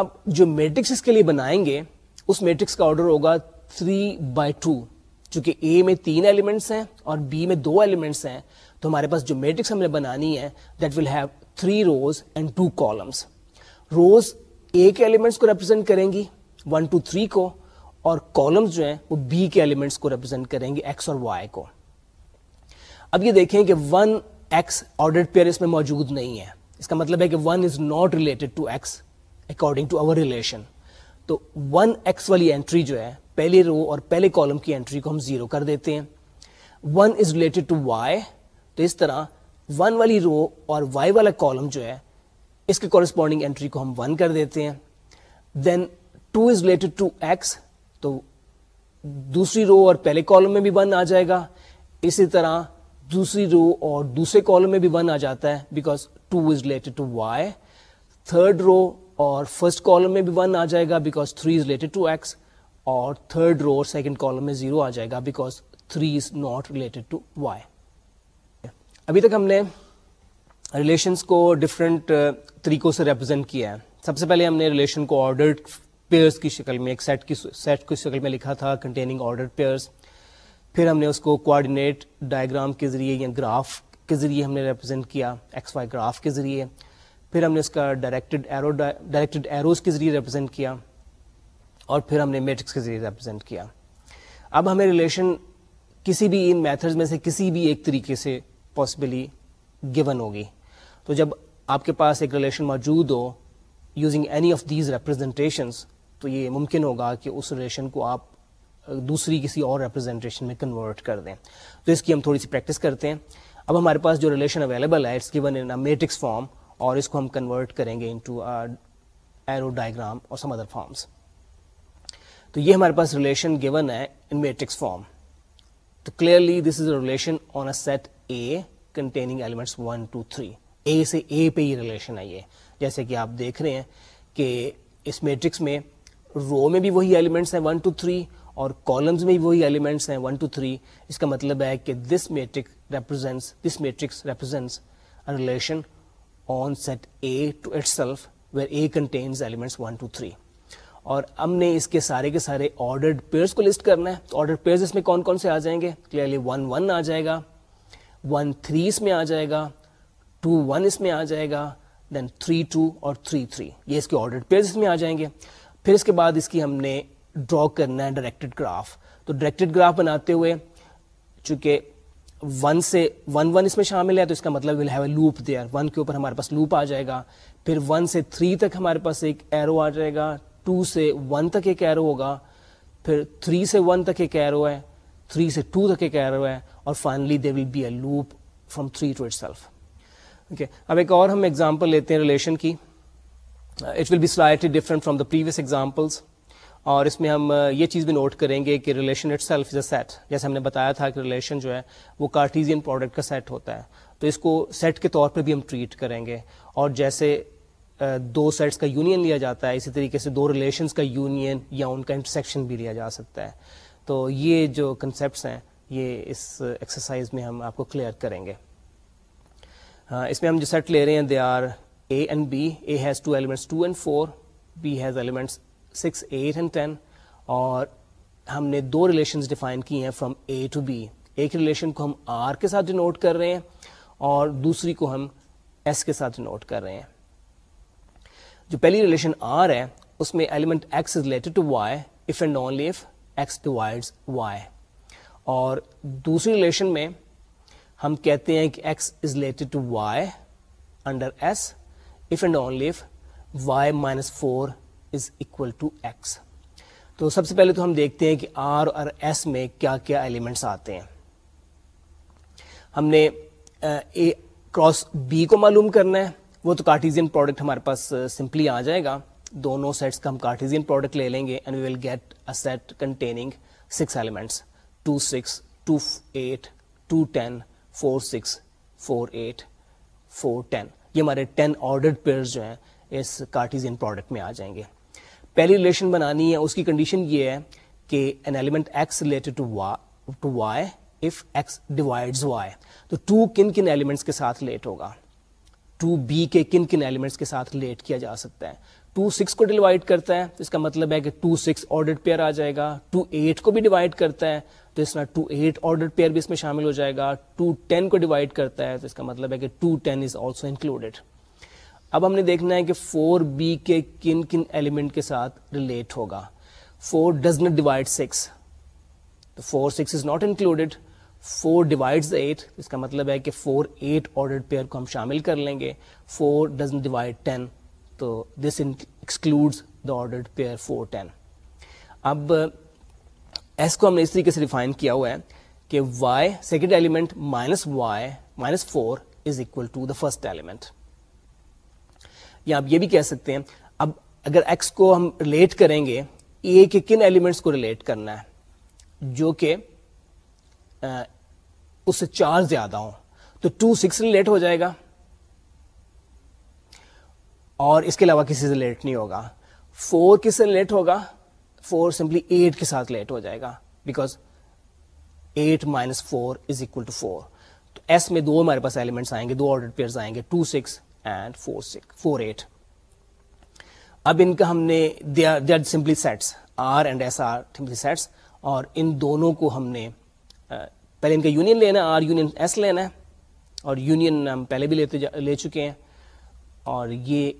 اب جو میٹرکس اس کے لیے بنائیں گے اس میٹرکس کا آرڈر ہوگا تھری بائی ٹو چونکہ اے میں تین ایلیمنٹس ہیں اور بی میں دو ایلیمنٹس ہیں تو ہمارے پاس جو میٹرکس ہم نے بنانی ہے that will have three rows and two columns rows A کے ایلیمنٹس کو ریپرزینٹ کریں گی ون ٹو تھری کو اور کالمز جو ہیں وہ بی کے ایلیمنٹس کو ریپرزینٹ کریں گے ایکس اور وائی کو اب یہ دیکھیں کہ ون ایکس آڈر پیئر اس میں موجود نہیں ہے اس کا مطلب ہے کہ one is not related to X according to our relation تو ون ایکس والی اینٹری جو ہے پہلے رو اور پہلے کالم کی اینٹری کو ہم زیرو کر دیتے ہیں one is related to Y تو اس طرح ون والی رو اور وائی والا کالم جو ہے اس کے کورسپونڈنگ اینٹری کو ہم ون کر دیتے ہیں دین تو دوسری رو اور پہلے کالم میں بھی ون آ جائے گا اسی طرح دوسری رو اور دوسرے کالم میں بھی ون آ جاتا ہے because two is related to Y third row اور فرسٹ کالم میں بھی ون آ جائے گا because three is related to X اور تھرڈ رو اور سیکنڈ کالم میں زیرو آ جائے گا because three is not related to Y ابھی تک ہم نے ریلیشنس کو ڈفرینٹ uh, طریقوں سے ریپرزینٹ کیا ہے سب سے پہلے ہم نے ریلیشن کو آرڈر پیئرس کی شکل میں ایک سیٹ کی سیٹ کی شکل میں لکھا تھا کنٹیننگ آرڈر پیئرس پھر ہم نے اس کو کوآڈینیٹ ڈائیگرام کے ذریعے یا گراف کے ذریعے ہم نے ریپرزینٹ کیا ایکس وائی گراف کے ذریعے پھر ہم نے اس کا ڈائریکٹڈ ایرو ڈائریکٹڈ ایروز کے ذریعے ریپرزینٹ کیا اور پھر ہم نے میٹرکس کے ذریعے ریپرزینٹ کیا اب ہمیں ریلیشن کسی بھی ان میتھڈز میں سے کسی بھی ایک طریقے سے پاسبلی گون ہوگی تو جب آپ کے پاس ایک ریلیشن موجود ہو using any of these representations تو یہ ممکن ہوگا کہ اس ریلیشن کو آپ دوسری کسی اور ریپرزینٹیشن میں کنورٹ کر دیں تو اس کی ہم تھوڑی سی پریکٹس کرتے ہیں اب ہمارے پاس جو ریلیشن اویلیبل ہے it's given in matrix form اور اس کو ہم کنورٹ کریں گے انٹو ایرو ڈائگرام اور سم ادر فارمس تو یہ ہمارے پاس ریلیشن گیون ہے ان میٹرکس فارم تو clearly this is a relation on a set A containing elements one two three A سے اے پہ یہ ریلیشن ہے یہ جیسے کہ آپ دیکھ رہے ہیں کہ اس میٹرکس میں رو میں بھی وہی ایلیمنٹس ہیں ون ٹو تھری اور کالمز میں بھی وہی ایلیمنٹس ہیں ون ٹو تھری اس کا مطلب ہے کہ this matrix represents represents this matrix relation on set A A to to self where contains elements one three اور ہم نے اس کے سارے کے سارے آرڈرڈ پیئرس کو لسٹ کرنا ہے تو آرڈر پیئرز اس میں کون کون سے آ جائیں گے کلیئرلی ون ون آ جائے گا ون تھری اس میں آ جائے گا ٹو ون اس میں آ جائے گا دین تھری ٹو اور تھری تھری یہ اس کے آرڈر پیئرز اس میں آ جائیں گے پھر اس کے بعد اس کی ہم نے ڈرا کرنا ہے ڈائریکٹڈ گراف تو ڈائریکٹڈ گراف بناتے ہوئے چونکہ ون سے ون ون اس میں شامل ہے تو اس کا مطلب will have a loop there one کے اوپر ہمارے پاس لوپ آ جائے گا پھر ون سے تھری تک ہمارے پاس ایک ایرو آ جائے گا ٹو سے ون تک ایک ایرو ہوگا پھر تھری سے ون تک ایک ایرو ہے تھری سے ٹو تک ایک ایرو ہے اور finally there will be a loop from three to itself okay اب ایک اور ہم ایگزامپل لیتے ہیں ریلیشن کی it will be slightly different from the previous examples اور اس میں ہم uh, یہ چیز بھی نوٹ کریں گے کہ relation itself is a set جیسے ہم نے بتایا تھا کہ ریلیشن جو ہے وہ کارٹیزین پروڈکٹ کا سیٹ ہوتا ہے تو اس کو سیٹ کے طور پہ بھی ہم ٹریٹ کریں گے اور جیسے uh, دو سیٹس کا یونین لیا جاتا ہے اسی طریقے سے دو ریلیشنس کا یونین یا ان کا انٹرسیکشن بھی لیا جا سکتا ہے تو یہ جو کنسیپٹس ہیں یہ اس ایکسرسائز uh, میں ہم آپ کو کلیئر کریں گے اس میں ہم جو سیٹ لے رہے ہیں they are A and B A has two elements two and four B has elements six eight and ten اور ہم نے دو ریلیشنز ڈیفائن کی ہیں فرام اے ٹو بی ایک ریلیشن کو ہم آر کے ساتھ ڈینوٹ کر رہے ہیں اور دوسری کو ہم ایس کے ساتھ ڈینوٹ کر رہے ہیں جو پہلی ریلیشن آر ہے اس میں element X is related to Y if and only if X Y اور دوسری ریلیشن میں ہم کہتے ہیں کہ X is related to Y under S if and only if Y minus four is equal to X تو سب سے پہلے تو ہم دیکھتے ہیں کہ آر اور ایس میں کیا کیا ایلیمنٹس آتے ہیں ہم نے اے کراس بی کو معلوم کرنا ہے وہ تو کارٹیزین پروڈکٹ ہمارے پاس سمپلی آ جائے گا دونوں سیٹس کا ہم کارٹیزین پروڈکٹ لے لیں گے and we will get a set containing six elements two six two eight two ten four six four eight four ten یہ ہمارے ٹین آرڈرڈ پیئرز جو ہیں اس کارٹیزین پروڈکٹ میں آ جائیں گے پہلی ریلیشن بنانی ہے اس کی کنڈیشن یہ ہے کہ an element x related to y if x divides y تو ٹو کن کن ایلیمنٹس کے ساتھ لیٹ ہوگا ٹو بی کے کن کن ایلیمنٹس کے ساتھ ریلیٹ کیا جا سکتا ہے کو ڈیوائڈ کرتا ہے تو اس کا مطلب ہے کہ ٹو سکس آڈر پیئر آ جائے گا ٹو ایٹ کو بھی ڈیوائڈ کرتا ہے تو اس میں ٹو ایٹ آرڈر پیئر بھی اس میں شامل ہو جائے گا ٹو ٹین کو ڈیوائڈ کرتا ہے تو اس کا مطلب ہے کہ two ten is also included اب ہم نے دیکھنا ہے کہ فور بی کے کن کن ایلیمنٹ کے ساتھ ریلیٹ ہوگا فور ناٹ ڈیوائڈ سکس تو four six is not included four divide eight اس کا مطلب ہے کہ فور ایٹ آڈر پیئر کو ہم شامل کر لیں گے فور ڈزن ڈیوائڈ ٹین تو this excludes the order pair four ten اب ایس کو ہم نے اس طریقے سے ڈیفائن کیا ہوا ہے کہ y second element minus y minus four is equal to the first element یا آپ یہ بھی کہہ سکتے ہیں اب اگر ایکس کو ہم ریلیٹ کریں گے اے کے کن ایلیمنٹس کو ریلیٹ کرنا ہے جو کہ اس سے چار زیادہ ہوں تو ٹو سکس ریلیٹ ہو جائے گا اور اس کے علاوہ کسی سے لیٹ نہیں ہوگا فور کس سے لیٹ ہوگا فور سمپلی ایٹ کے ساتھ لیٹ ہو جائے گا because eight minus four is equal to four تو ایس میں دو ہمارے پاس ایلیمنٹس آئیں گے دو آرڈر پیئر آئیں گے two six and four six four eight اب ان کا ہم نے simply sets R and S are simply sets اور ان دونوں کو ہم نے پہلے ان کا یونین لینا ہے آر یونین ایس لینا ہے اور یونین ہم پہلے بھی لیتے لے چکے ہیں اور یہ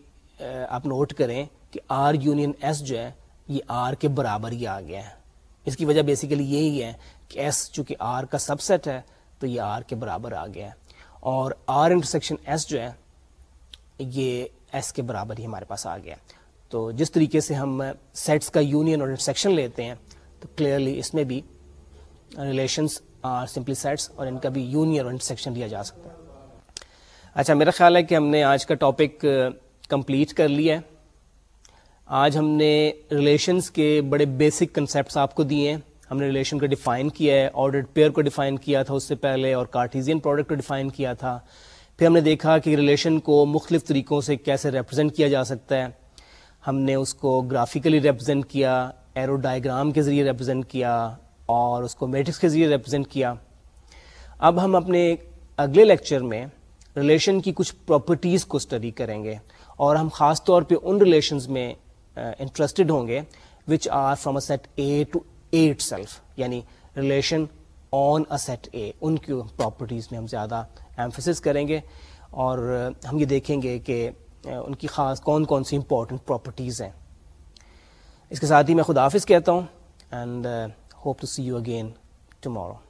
آپ نوٹ کریں کہ آر یونین ایس جو ہے یہ آر کے برابر ہی آ گیا ہے اس کی وجہ بیسیکلی یہی ہے کہ ایس چونکہ آر کا سب سیٹ ہے تو یہ آر کے برابر آ گیا ہے اور آر انٹرسیکشن ایس جو ہے یہ ایس کے برابر ہی ہمارے پاس آ گیا ہے تو جس طریقے سے ہم سیٹس کا یونین اور انٹرسیکشن لیتے ہیں تو کلیئرلی اس میں بھی ریلیشنس آر سمپلی سیٹس اور ان کا بھی یونین اور انٹرسیکشن لیا جا سکتا ہے اچھا میرا خیال ہے کہ ہم نے آج کا ٹاپک کمپلیٹ کر لیا آج ہم نے ریلیشنس کے بڑے بیسک کنسیپٹس آپ کو دیے ہیں ہم نے ریلیشن کو ڈیفائن کیا ہے آرڈر پیئر کو ڈیفائن کیا تھا اس سے پہلے اور کارٹیزین پروڈکٹ کو ڈیفائن کیا تھا پھر ہم نے دیکھا کہ ریلیشن کو مختلف طریقوں سے کیسے ریپرزینٹ کیا جا سکتا ہے ہم نے اس کو گرافیکلی ریپرزینٹ کیا ایرو ڈائیگرام کے ذریعے ریپرزینٹ کیا اور اس کو میٹرکس کے ذریعے ریپرزینٹ کیا اب ہم اپنے اگلے لیکچر میں ریلیشن کی کچھ پراپرٹیز کو اسٹڈی کریں گے اور ہم خاص طور پہ ان ریلیشنز میں انٹرسٹڈ ہوں گے which are from a set A to itself یعنی relation on a set A ان کی پراپرٹیز میں ہم زیادہ ایمفسس کریں گے اور ہم یہ دیکھیں گے کہ ان کی خاص کون کون سی امپورٹنٹ پراپرٹیز ہیں اس کے ساتھ ہی میں خدا حافظ کہتا ہوں and hope to see you again tomorrow